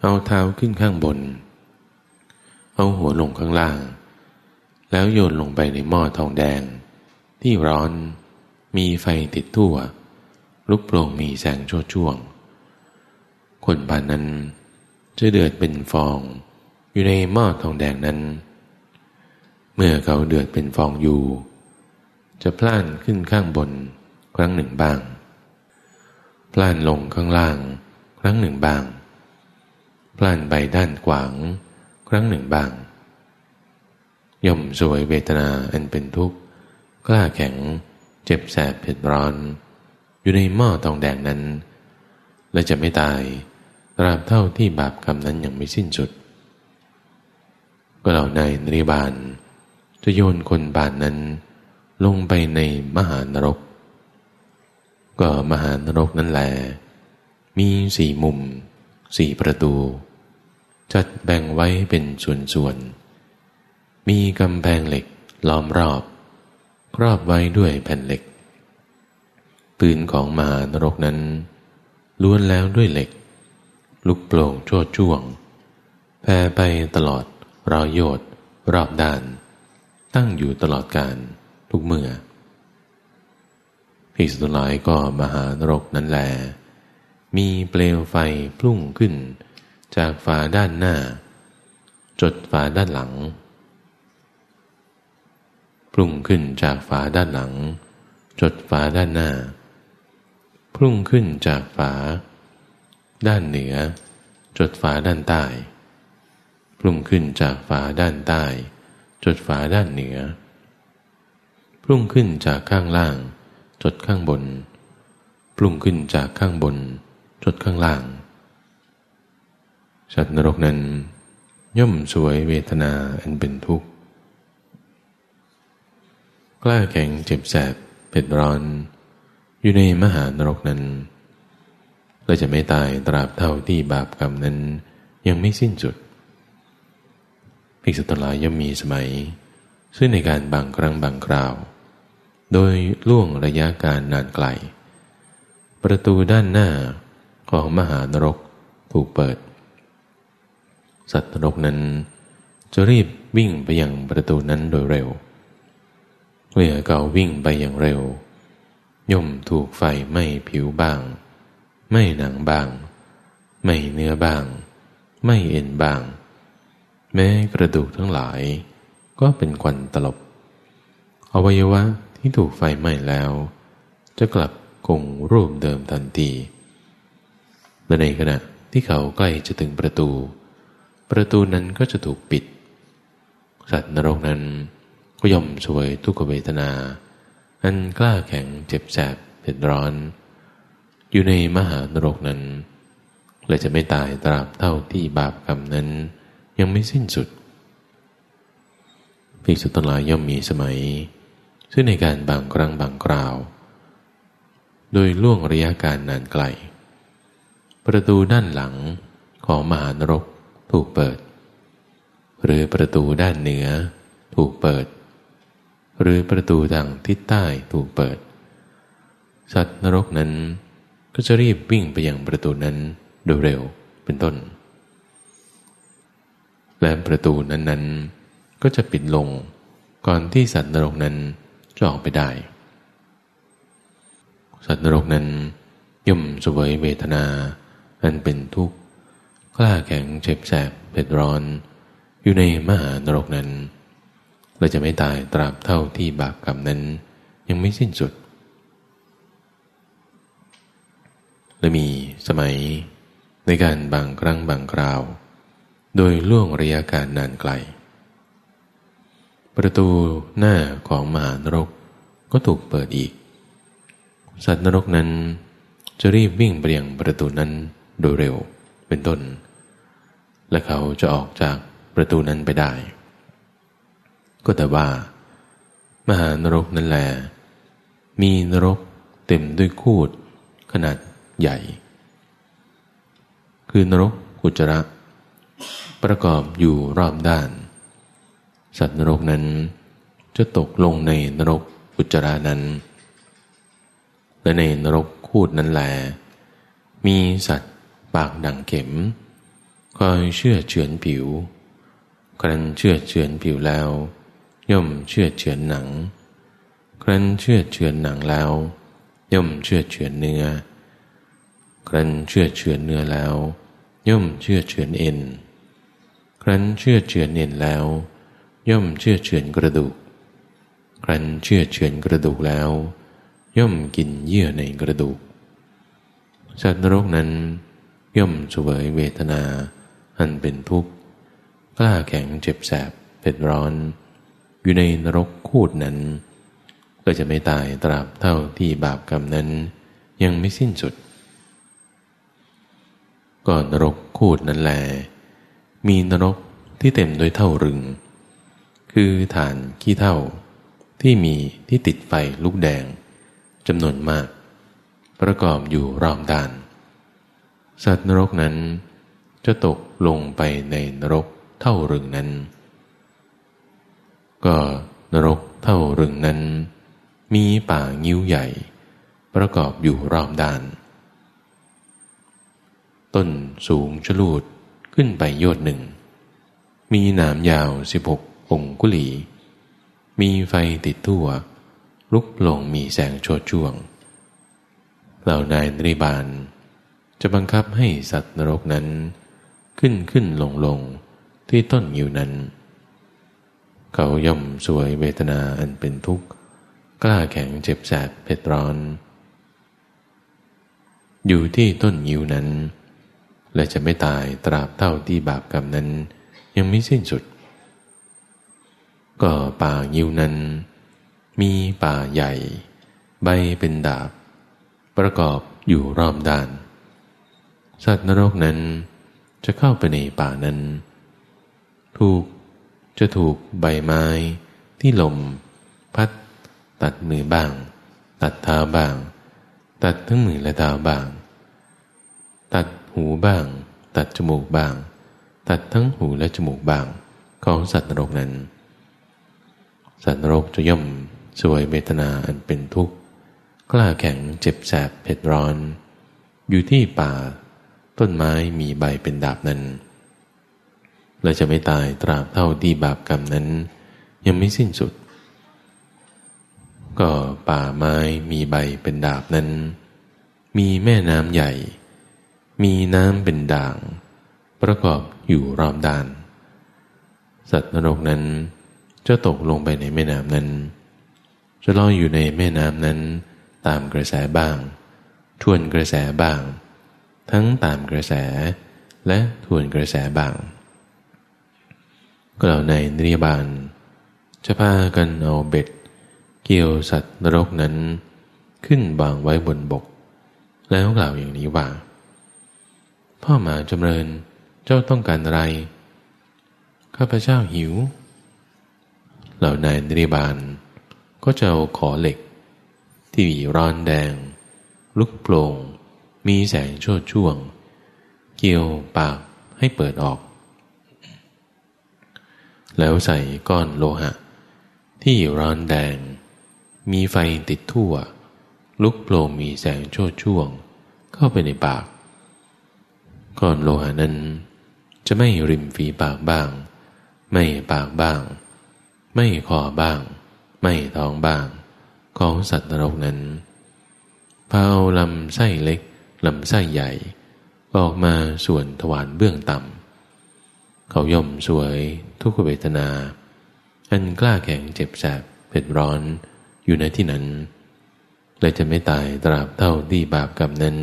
เอาเท้าขึ้นข้างบน เอาหัวลงข้างล่าง แล้วโยนลงไปในหม้อทองแดง ที่ร้อนมีไฟติดทั่ว ลุกโปร่งมีแสงโชดช่วง คนผ่านนั้นจะเดือดเป็นฟอง อยู่ในหม้อทองแดงนั้น เมื่อเขาเดือดเป็นฟองอยู่ จะพล่านขึ้นข้างบนครั้งหนึ่งบ้าง พล่านลงข้างล่าง ครั้งหนึ่งบาง พล่านไปด้านขวาง ครั้งหนึ่งบาง ย่อมสวยเวทนาอันเป็นทุกข์ กล้าแข็ง เจ็บแสบเผ็ดร้อน อยู่ในหม้อทองแดงนั้น และจะไม่ตายตราบเท่าที่บาปกรรมนั้นยังไม่สิ้นสุด ก็เหล่าในนริบาลจะโยนคนบานนั้น ลงไปในมหานรก ก็มหานรกนั่นแหละมีสี่มุม สี่ประตู จัดแบ่งไว้เป็นส่วนๆ มีกำแพงเหล็กล้อมรอบ ครอบไว้ด้วยแผ่นเหล็กปืนของมหานรกนั้น ล้วนแล้วด้วยเหล็ก ลุกโปร่งโชดช่วง แผ่ไปตลอดรอยโยดรอบด้าน ตั้งอยู่ตลอดการทุกเมื่อ ภิกษุทั้งหลายก็มหานรกนั้นแล มีเปลวไฟพุ่งขึ้น จากฝาด้านหน้า จดฝาด้านหลังพุ่งขึ้นจากฝาด้านหลัง จดฝาด้านหน้าพุ่งขึ้นจากฝา ด้านเหนือ จดฝาด้านใต้พุ่งขึ้นจากฝาด้านใต้ จดฝาด้านเหนือพุ่งขึ้นจากข้างล่าง จดข้างบน ปรุงขึ้นจากข้างบน จดข้างล่าง สัตว์นรกนั้น ย่อมสวยเวทนาอันเป็นทุกข์ กล้าแข็งเจ็บแสบเผ็ดร้อน อยู่ในมหานรกนั้นเราจะไม่ตายตราบเท่าที่บาปกรรมนั้นยังไม่สิ้นสุดภิกษุทั้งหลายย่อมมีสมัย ซึ่งในการบางครั้งบางคราว โดยล่วงระยะการนานไกล ประตูด้านหน้าของมหานรกถูกเปิด สัตว์นรกนั้น จะรีบวิ่งไปยังประตูนั้นโดยเร็วเมื่อเขาวิ่งไปอย่างเร็ว ย่อมถูกไฟไหม้ผิวบ้าง ไม่หนังบ้าง ไม่เนื้อบ้าง ไม่เอ็นบ้าง แม้กระดูกทั้งหลาย ก็เป็นควันตลบ อวัยวะ ที่ถูกไฟไหม้แล้ว จะกลับคงรูปเดิมทันทีและในขณะที่เขาใกล้จะถึงประตู ประตูนั้นก็จะถูกปิด สัตว์นรกนั้นก็ย่อมสวยทุกขเวทนา อันกล้าแข็งเจ็บแสบเผ็ดร้อน อยู่ในมหานรกนั้น และจะไม่ตายตราบเท่าที่บาปกรรมนั้น ยังไม่สิ้นสุดภิกษุทั้งหลายย่อมมีสมัย ซึ่งในการบางครั้งบางคราว โดยล่วงระยะการนานไกล ประตูด้านหลังของมหานรกถูกเปิด หรือประตูด้านเหนือถูกเปิด หรือประตูทางทิศใต้ถูกเปิด สัตว์นรกนั้นก็จะรีบวิ่งไปยังประตูนั้นโดยเร็วเป็นต้น และประตูนั้นๆ ก็จะปิดลงก่อนที่สัตว์นรกนั้น จะออกไปได้ สัตว์นรกนั้นย่อมสวยเวทนาอันเป็นทุกข์กล้าแข็งเจ็บแสบเผ็ดร้อน อยู่ในมหานรกนั้นเราจะไม่ตายตราบเท่าที่บาปกรรมนั้นยังไม่สิ้นสุด และมีสมัยในการบางครั้งบางคราว โดยล่วงระยะการนานไกล ประตูหน้าของมหานรกก็ถูกเปิดอีก สัตว์นรกนั้น จะรีบวิ่งเปลี่ยงประตูนั้นโดยเร็วเป็นต้น และเขาจะออกจากประตูนั้นไปได้ ก็แต่ว่า มหานรกนั่นแหละมีนรกเต็มด้วยคูด ขนาดใหญ่ คือนรกอุจระ ประกอบอยู่รอบด้าน สัตว์นรกนั้น จะตกลงในนรกอุจระนั้น และในนรกคูดนั้นแหลมีสัตว์ปากดังเข็ม คอยเชื่อเฉือนผิว ครั้นเชื่อเฉือนผิวแล้ว ย่อมเชื่อเฉือนหนัง ครั้นเชื่อเฉือนหนังแล้ว ย่อมเชื่อเฉือนเนื้อ ครั้นเชื่อเฉือนเนื้อแล้ว ย่อมเชื่อเฉือนเอ็น ครั้นเชื่อเฉือนเอ็นแล้ว ย่อมเชื่อเฉือนกระดูก ครั้นเชื่อเฉือนกระดูกแล้ว ย่อมกินเยื่อในกระดูก สัตว์นรกนั้น ย่อมเสวยเวทนา อันเป็นทุกข์ กล้าแข็งเจ็บแสบเผ็ดร้อน อยู่ในนรกคูดนั้น ก็จะไม่ตายตราบเท่าที่บาปกรรมนั้น ยังไม่สิ้นสุด ก่อนนรกคูดนั่นแล มีนรกที่เต็มด้วยเท่ารึง คือฐานขี้เท่า ที่มีที่ติดไฟลูกแดงจำนวนมาก ประกอบอยู่รอบด้าน สัตว์นรกนั้น จะตกลงไปในนรกเท่ารึงนั้น ก็นรกเท่ารึงนั้น มีป่างิ้วใหญ่ ประกอบอยู่รอบด้าน ต้นสูงชลูดขึ้นไปโยดหนึ่ง มีหนามยาวสิบหก องคุลี มีไฟติดทั่วลุกลงมีแสงโชดช่วง เหล่านายนริบาล จะบังคับให้สัตว์นรกนั้น ขึ้นขึ้นลงลงที่ต้นอยู่นั้น เขาย่อมสวยเวทนาอันเป็นทุกข์ กล้าแข็งเจ็บแสบเผ็ดร้อน อยู่ที่ต้นยิวนั้น และจะไม่ตายตราบเท่าที่บาปกรรมนั้นยังไม่สิ้นสุด ก็ป่ายิวนั้น มีป่าใหญ่ ใบเป็นดาบ ประกอบอยู่รอบด้าน สัตว์นรกนั้นจะเข้าไปในป่านั้น ถูกจะถูกใบไม้ที่ลม พัด ตัดมือบ้าง ตัดเท้าบ้าง ตัดทั้งมือและเท้าบ้าง ตัดหูบ้าง ตัดจมูกบ้าง ตัดทั้งหูและจมูกบ้าง ของสัตว์นรกนั้น สัตว์นรกจะย่อมสวยเวทนาอันเป็นทุกข์ กล้าแข็งเจ็บแสบเผ็ดร้อน อยู่ที่ป่า ต้นไม้มีใบเป็นดาบนั้น และจะไม่ตายตราบเท่าที่บาปกรรมนั้น ยังไม่สิ้นสุด ก็ป่าไม้มีใบเป็นดาบนั้น มีแม่น้ำใหญ่ มีน้ำเป็นด่าง ประกอบอยู่รอบด้าน สัตว์นรกนั้น จะตกลงไปในแม่น้ำนั้น จะลอยอยู่ในแม่น้ำนั้น ตามกระแสบ้าง ทวนกระแสบ้าง ทั้งตามกระแส และทวนกระแสบ้างกล่าวในนิยบาลจะพากันเอาเบ็ด เกี่ยวสัตว์นรกนั้น ขึ้นบางไว้บนบก แล้วกล่าวอย่างนี้ว่า พ่อหมาจำเริญเจ้าต้องการอะไร ข้าพเจ้าหิว เหล่านายนิริบาล ก็จะเอาขอเหล็ก ที่ร้อนแดง ลุกโปร่งมีแสงโชดช่วง เกี่ยวปากให้เปิดออก แล้วใส่ก้อนโลหะ ที่ร้อนแดง มีไฟติดทั่ว ลุกโปร่งมีแสงโชดช่วง เข้าไปในปาก ก้อนโลหะนั้นจะไม่ริมฝีปากบ้าง ไม่ปากบ้าง ไม่คอบ้าง ไม่ท้องบ้าง ของสัตว์นรกนั้นพาเอาลำไส้เล็กลำไส้ใหญ่ ออกมาส่วนทวารเบื้องต่ำเขาย่อมสวยทุกขเวทนา อันกล้าแข็งเจ็บแสบเผ็ดร้อนอยู่ในที่นั้น และจะไม่ตายตราบเท่าที่บาปกรรมนั้น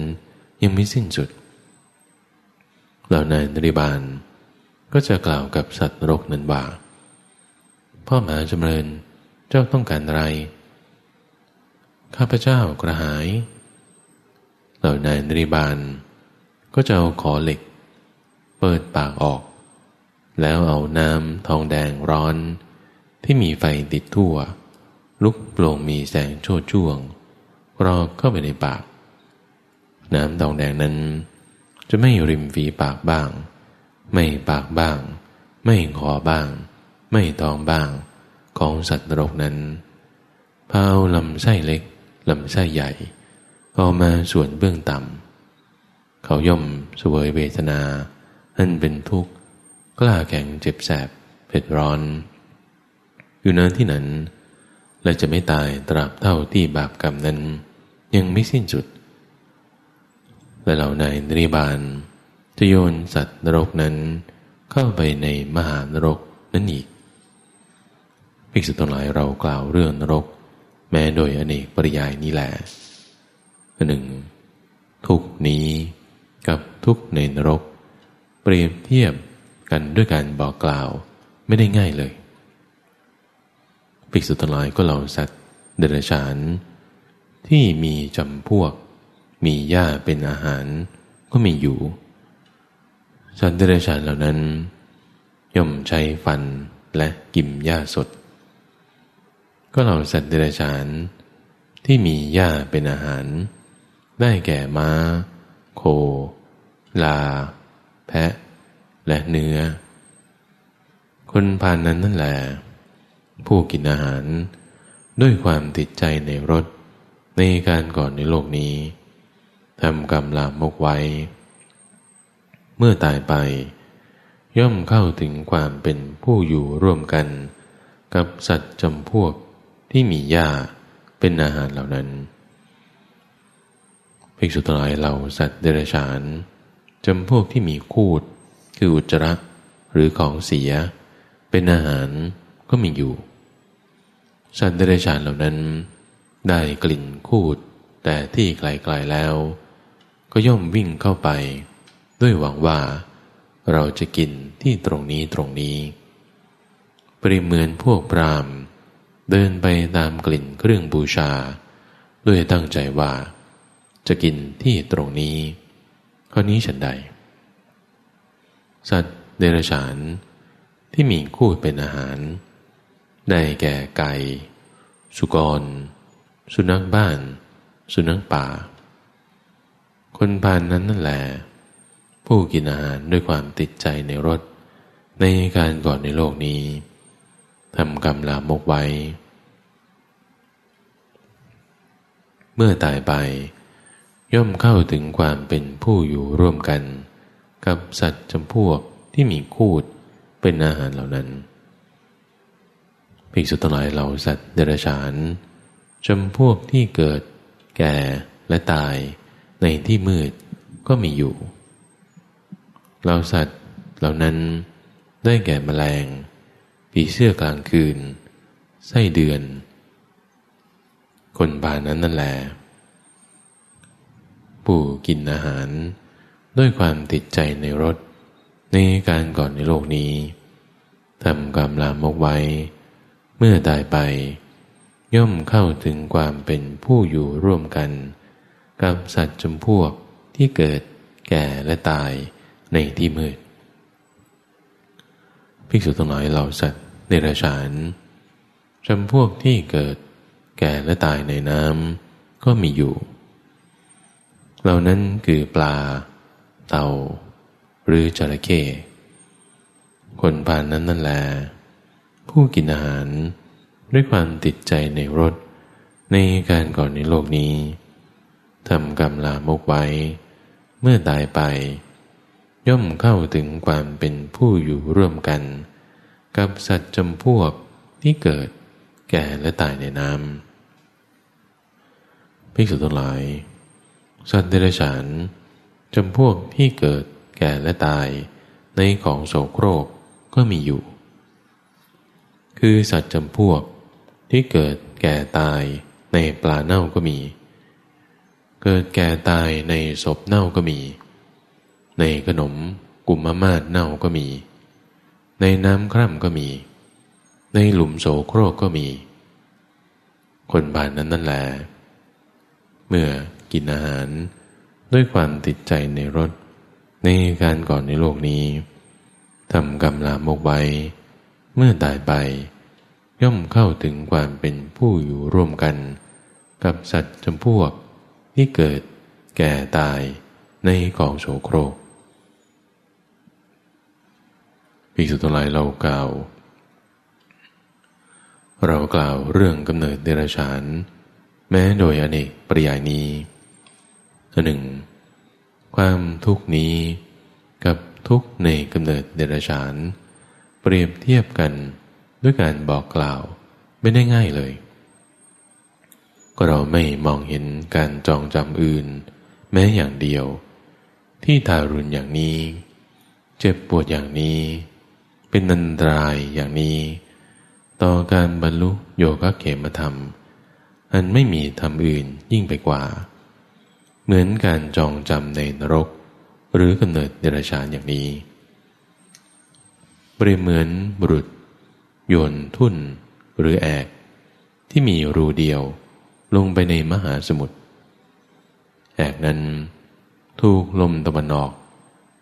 ยังไม่สิ้นสุดเหล่านายนริบาลก็จะกล่าวกับสัตว์รกนั้นว่า พ่อหมาจำเริญเจ้าต้องการอะไร ข้าพเจ้ากระหาย เหล่านายนริบาล ก็จะเอาขอเหล็ก เปิดปากออก แล้วเอาน้ำทองแดงร้อน ที่มีไฟติดทั่ว ลุกโปร่งมีแสงโชดช่วง รอกเข้าไปในปาก น้ำทองแดงนั้น จะไม่ริมฝีปากบ้าง ไม่ปากบ้าง ไม่คอบ้าง ไม่ท้องบ้าง ของสัตว์นรกนั้นพาเอาลำไส้เล็กลำไส้ใหญ่ออกมาส่วนเบื้องต่ำเขาย่อมสวยเวทนาอันเป็นทุกข์กล้าแข็งเจ็บแสบเผ็ดร้อน อยู่นั้นที่นั้น และจะไม่ตายตราบเท่าที่บาปกรรมนั้น ยังไม่สิ้นสุด และเหล่านายนริบาลจะโยนสัตว์นรกนั้น เข้าไปในมหานรกนั่นอีก ภิกษุทั้งหลายเรากล่าวเรื่องนรก แม้โดยอเนกปริยายนี้แหละหนึ่งทุกนี้กับทุกในนรก เปรียบเทียบกันด้วยการบอกกล่าวไม่ได้ง่ายเลย ภิกษุทั้งหลายก็เหล่าสัตว์เดรัจฉาน ที่มีจำพวก มีหญ้าเป็นอาหารก็มีอยู่สัตว์เดรัจฉานเหล่านั้น ย่อมใช้ฟันและกิมหญ้าสด ก็เหล่าสัตว์เดรัจฉาน ที่มีหญ้าเป็นอาหาร ได้แก่ม้า โค ลา แพะ และเนื้อ คนพานนั้นนั่นแหละผู้กินอาหาร ด้วยความติดใจในรสในการก่อนในโลกนี้ทำกรรมลามกไว้ เมื่อตายไป ย่อมเข้าถึงความเป็นผู้อยู่ร่วมกัน กับสัตว์จำพวก ที่มีหญ้าเป็นอาหารเหล่านั้นภิกษุทั้งหลายเราสัตว์เดรัจฉานจำพวกที่มีคูด คืออุจจาระหรือของเสีย เป็นอาหารก็มีอยู่ สัตว์เดรัจฉานเหล่านั้น ได้กลิ่นคูด แต่ที่ไกลๆแล้ว ก็ย่อมวิ่งเข้าไป ด้วยหวังว่า เราจะกินที่ตรงนี้ตรงนี้ปริเหมือนพวกพราม เดินไปตามกลิ่นเครื่องบูชา ด้วยตั้งใจว่า จะกินที่ตรงนี้ ข้อนี้ฉันใด สัตว์เดรัจฉานที่มีคู่เป็นอาหาร ได้แก่ไก่ สุกร สุนัขบ้าน สุนัขป่า คนพานนั้นนั่นแหละผู้กินอาหารด้วยความติดใจในรสในการก่อนในโลกนี้ ทำกรรมลามกไว้ เมื่อตายไป ย่อมเข้าถึงความเป็นผู้อยู่ร่วมกัน กับสัตว์จำพวกที่มีคูดเป็นอาหารเหล่านั้นภิกษุทั้งหลายเหล่าสัตว์เดรัจฉานจำพวกที่เกิด แก่และตายในที่มืดก็มีอยู่เหล่าสัตว์เหล่านั้นได้แก่แมลง ผีเสื้อกลางคืน ไส้เดือน คนบานนั้นนั่นแหละผู้กินอาหาร ด้วยความติดใจในรสในการก่อนในโลกนี้ทำกรรมลามกไว้ เมื่อตายไป ย่อมเข้าถึงความเป็นผู้อยู่ร่วมกัน กับสัตว์จำพวกที่เกิดแก่และตายในที่มืด ภิกษุทั้งหลายเหล่าสัตว์ในราชานจำพวกที่เกิดแก่และตายในน้ำก็มีอยู่ เหล่านั้นคือปลา เต่า หรือจระเข้คนผ่านนั้นนั่นแหละผู้กินอาหารด้วยความติดใจในรสในการก่อนในโลกนี้ทำกรรมลามกไว้ เมื่อตายไป ย่อมเข้าถึงความเป็นผู้อยู่ร่วมกัน กับสัตว์จำพวกที่เกิดแก่และตายในน้ำภิกษุทั้งหลาย สัตว์เดรัจฉานจำพวกที่เกิดแก่และตายในของโสโครกก็มีอยู่ คือสัตว์จำพวกที่เกิดแก่ตายในปลาเน่าก็มี เกิดแก่ตายในศพเน่าก็มี ในขนมกุมมมาดเน่าก็มี ในน้ำคร่ำก็มี ในหลุมโสโครกก็มี คนบ้านนั้นนั่นแหละเมื่อกินอาหารด้วยความติดใจในรสในการก่อนในโลกนี้ทำกรรมลามกไว้เมื่อตายไป ย่อมเข้าถึงความเป็นผู้อยู่ร่วมกัน กับสัตว์จำพวกที่เกิดแก่ตายในกองโสโครก ภิกษุทั้งหลายเรากล่าว เรากล่าวเรื่องกำเนิดเดรัจฉาน แม้โดยอเนกปริยายนี้หนึ่งความทุกนี้กับทุกในกำเนิดเดรัจฉาน เปรียบเทียบกันด้วยการบอกกล่าวไม่ได้ง่ายเลย ก็เราไม่มองเห็นการจองจำอื่น แม้อย่างเดียว ที่ทารุณอย่างนี้ เจ็บปวดอย่างนี้ เป็นอันตรายอย่างนี้ ต่อการบรรลุโยคะเขมธรรม อันไม่มีธรรมอื่นยิ่งไปกว่า เหมือนการจองจำในนรก หรือกำเนิดเดรัจฉานอย่างนี้เปรียบเหมือนบุรุษ โยนทุ่น หรือแอก ที่มีรูเดียวลงไปในมหาสมุทรแอกนั้น ถูกลมตะวันออก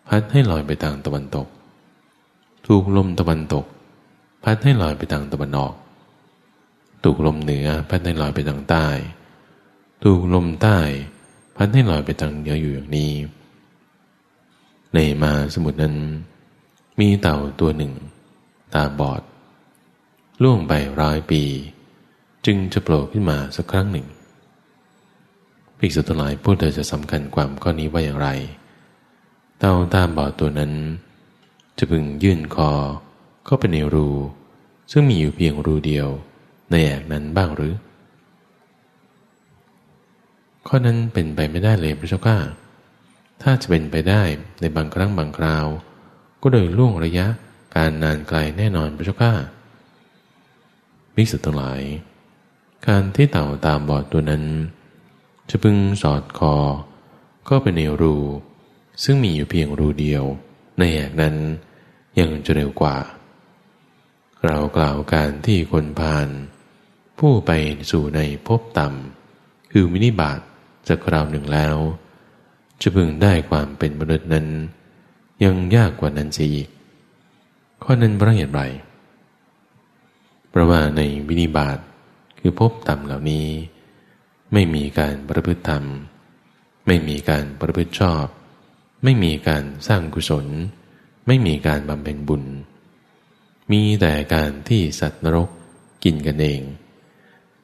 พัดให้ลอยไปทางตะวันตก ถูกลมตะวันตก พัดให้ลอยไปทางตะวันออก ถูกลมเหนือพัดให้ลอยไปทางใต้ ถูกลมใต้ พัดให้ลอยไปทางเหนืออยู่อย่างนี้ ในมาสมุทรนั้น มีเต่าตัวหนึ่ง ตาบอด ล่วงไปร้อยปี จึงจะโผล่ขึ้นมาสักครั้งหนึ่งภิกษุทั้งหลายพูดเธอจะสำคัญความข้อนี้ว่าอย่างไร เต่าตาบอดตัวนั้น จะพึงยื่นคอเข้าไปในรู ซึ่งมีอยู่เพียงรูเดียวในแอกนั้นบ้างหรือ ข้อนั้นเป็นไปไม่ได้เลยพระเจ้าข้าถ้าจะเป็นไปได้ในบางครั้งบางคราว ก็โดยล่วงระยะการนานไกลแน่นอนพระเจ้าข้ามิสุทั้งหลาย การที่เต่าตามบอดตัวนั้น จะพึงสอดคอ ก็เป็นในรู ซึ่งมีอยู่เพียงรูเดียว ในแอกนั้น ยังจะเร็วกว่า เรากล่าวการที่คนพานผู้ไปสู่ในภพต่ำคือมินิบาตจากคราวหนึ่งแล้ว จะพึงได้ความเป็นมนุษย์นั้น ยังยากกว่านั้นเสียอีก ข้อนั้นเพราะเหตุไรเพราะว่าในวินิบาตคือพบต่ำเหล่านี้ ไม่มีการประพฤติธรรม ไม่มีการประพฤติชอบ ไม่มีการสร้างกุศล ไม่มีการบำเพ็ญบุญ มีแต่การที่สัตว์นรกกินกันเอง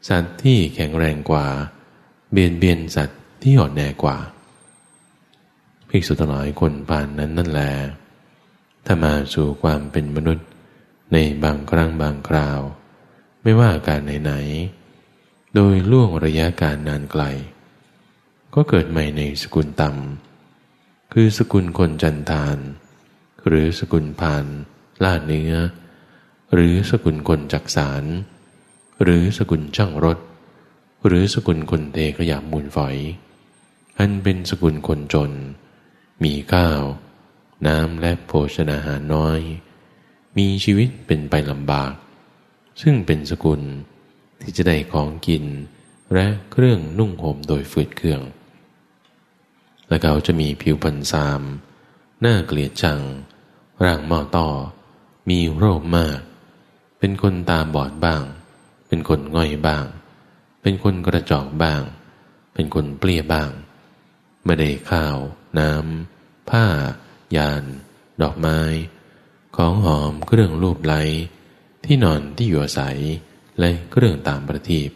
สัตว์ที่แข็งแรงกว่า เบียนเบียนสัตว์ที่อ่อนแอกว่าภิกษุทั้งหลายคนผ่านนั้นนั่นแลถ้ามาสู่ความเป็นมนุษย์ในบางครั้งบางคราว ไม่ว่าการไหนๆโดยล่วงระยะการนานไกล ก็เกิดใหม่ในสกุลต่ำคือสกุลคนจันทาน หรือสกุลพานล่าเนื้อ หรือสกุลคนจักสาร หรือสกุลช่างรถ หรือสกุลคนเทขยะมูลฝอยอันเป็นสกุลคนจน มีข้าว น้ำและโภชนาหารน้อย มีชีวิตเป็นไปลำบาก ซึ่งเป็นสกุลที่จะได้ของกิน และเครื่องนุ่งห่มโดยฝืดเครื่อง และเขาจะมีผิวพรรณซาม หน้าเกลียดจัง ร่างหม้อต่อ มีโรคมาก เป็นคนตาบอดบ้าง เป็นคนง่อยบ้าง เป็นคนกระจอกบ้าง เป็นคนเปรี้ยบ้าง ไม่ได้ข้าว น้ำ ผ้า ยาน ดอกไม้ ของหอมเครื่องรูปไล้ที่นอนที่อยู่อาศัย และเครื่องตามประทีป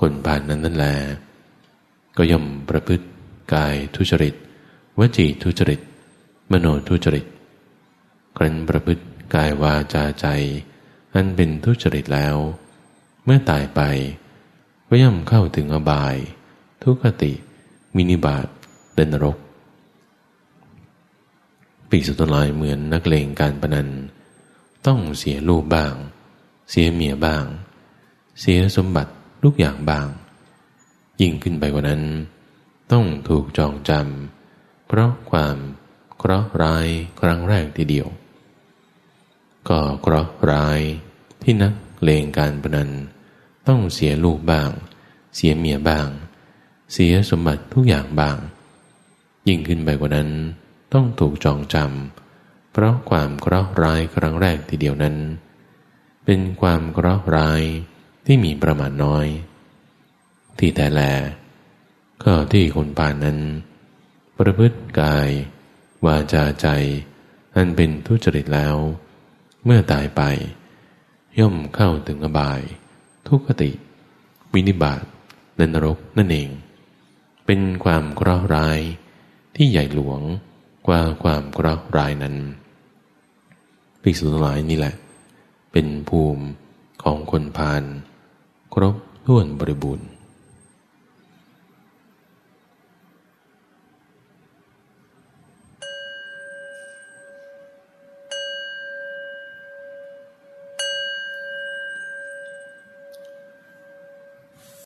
คนผ่านนั้นนั่นแลก็ย่อมประพฤติกายทุจริต วจีทุจริต มโนทุจริต รั้นประพฤติกายวาจาใจ อันเป็นทุจริตแล้ว เมื่อตายไปก็ย่อมเข้าถึงอบาย ทุกติ มินิบาตเดนรก ปีสุตลายเหมือนนักเลงการพนัน ต้องเสียลูกบ้าง เสียเมียบ้าง เสียสมบัติทุกอย่างบ้าง ยิ่งขึ้นไปกว่านั้น ต้องถูกจองจำเพราะความเคราะห์ร้ายครั้งแรกทีเดียว ก็เคราะห์ร้ายที่นักเลงการพนัน ต้องเสียลูกบ้าง เสียเมียบ้าง เสียสมบัติทุกอย่างบ้าง ยิ่งขึ้นไปกว่านั้น ต้องถูกจองจำเพราะความเคราะห์ร้ายครั้งแรกทีเดียวนั้น เป็นความเคราะห์ร้ายที่มีประมาณน้อย ที่แต่แล ก็ที่คนป่านนั้น ประพฤติกาย วาจาใจอันเป็นทุจริตแล้ว เมื่อตายไป ย่อมเข้าถึงอบาย ทุกขติ วินิบาตนนรกนั่นเอง เป็นความเคราะห์ร้ายที่ใหญ่หลวงกว่าความเคราะห์ร้ายนั้นภิกษุทั้งหลายนี่แหละ เป็นภูมิของคนพาลครบถ้วนบริบูรณ์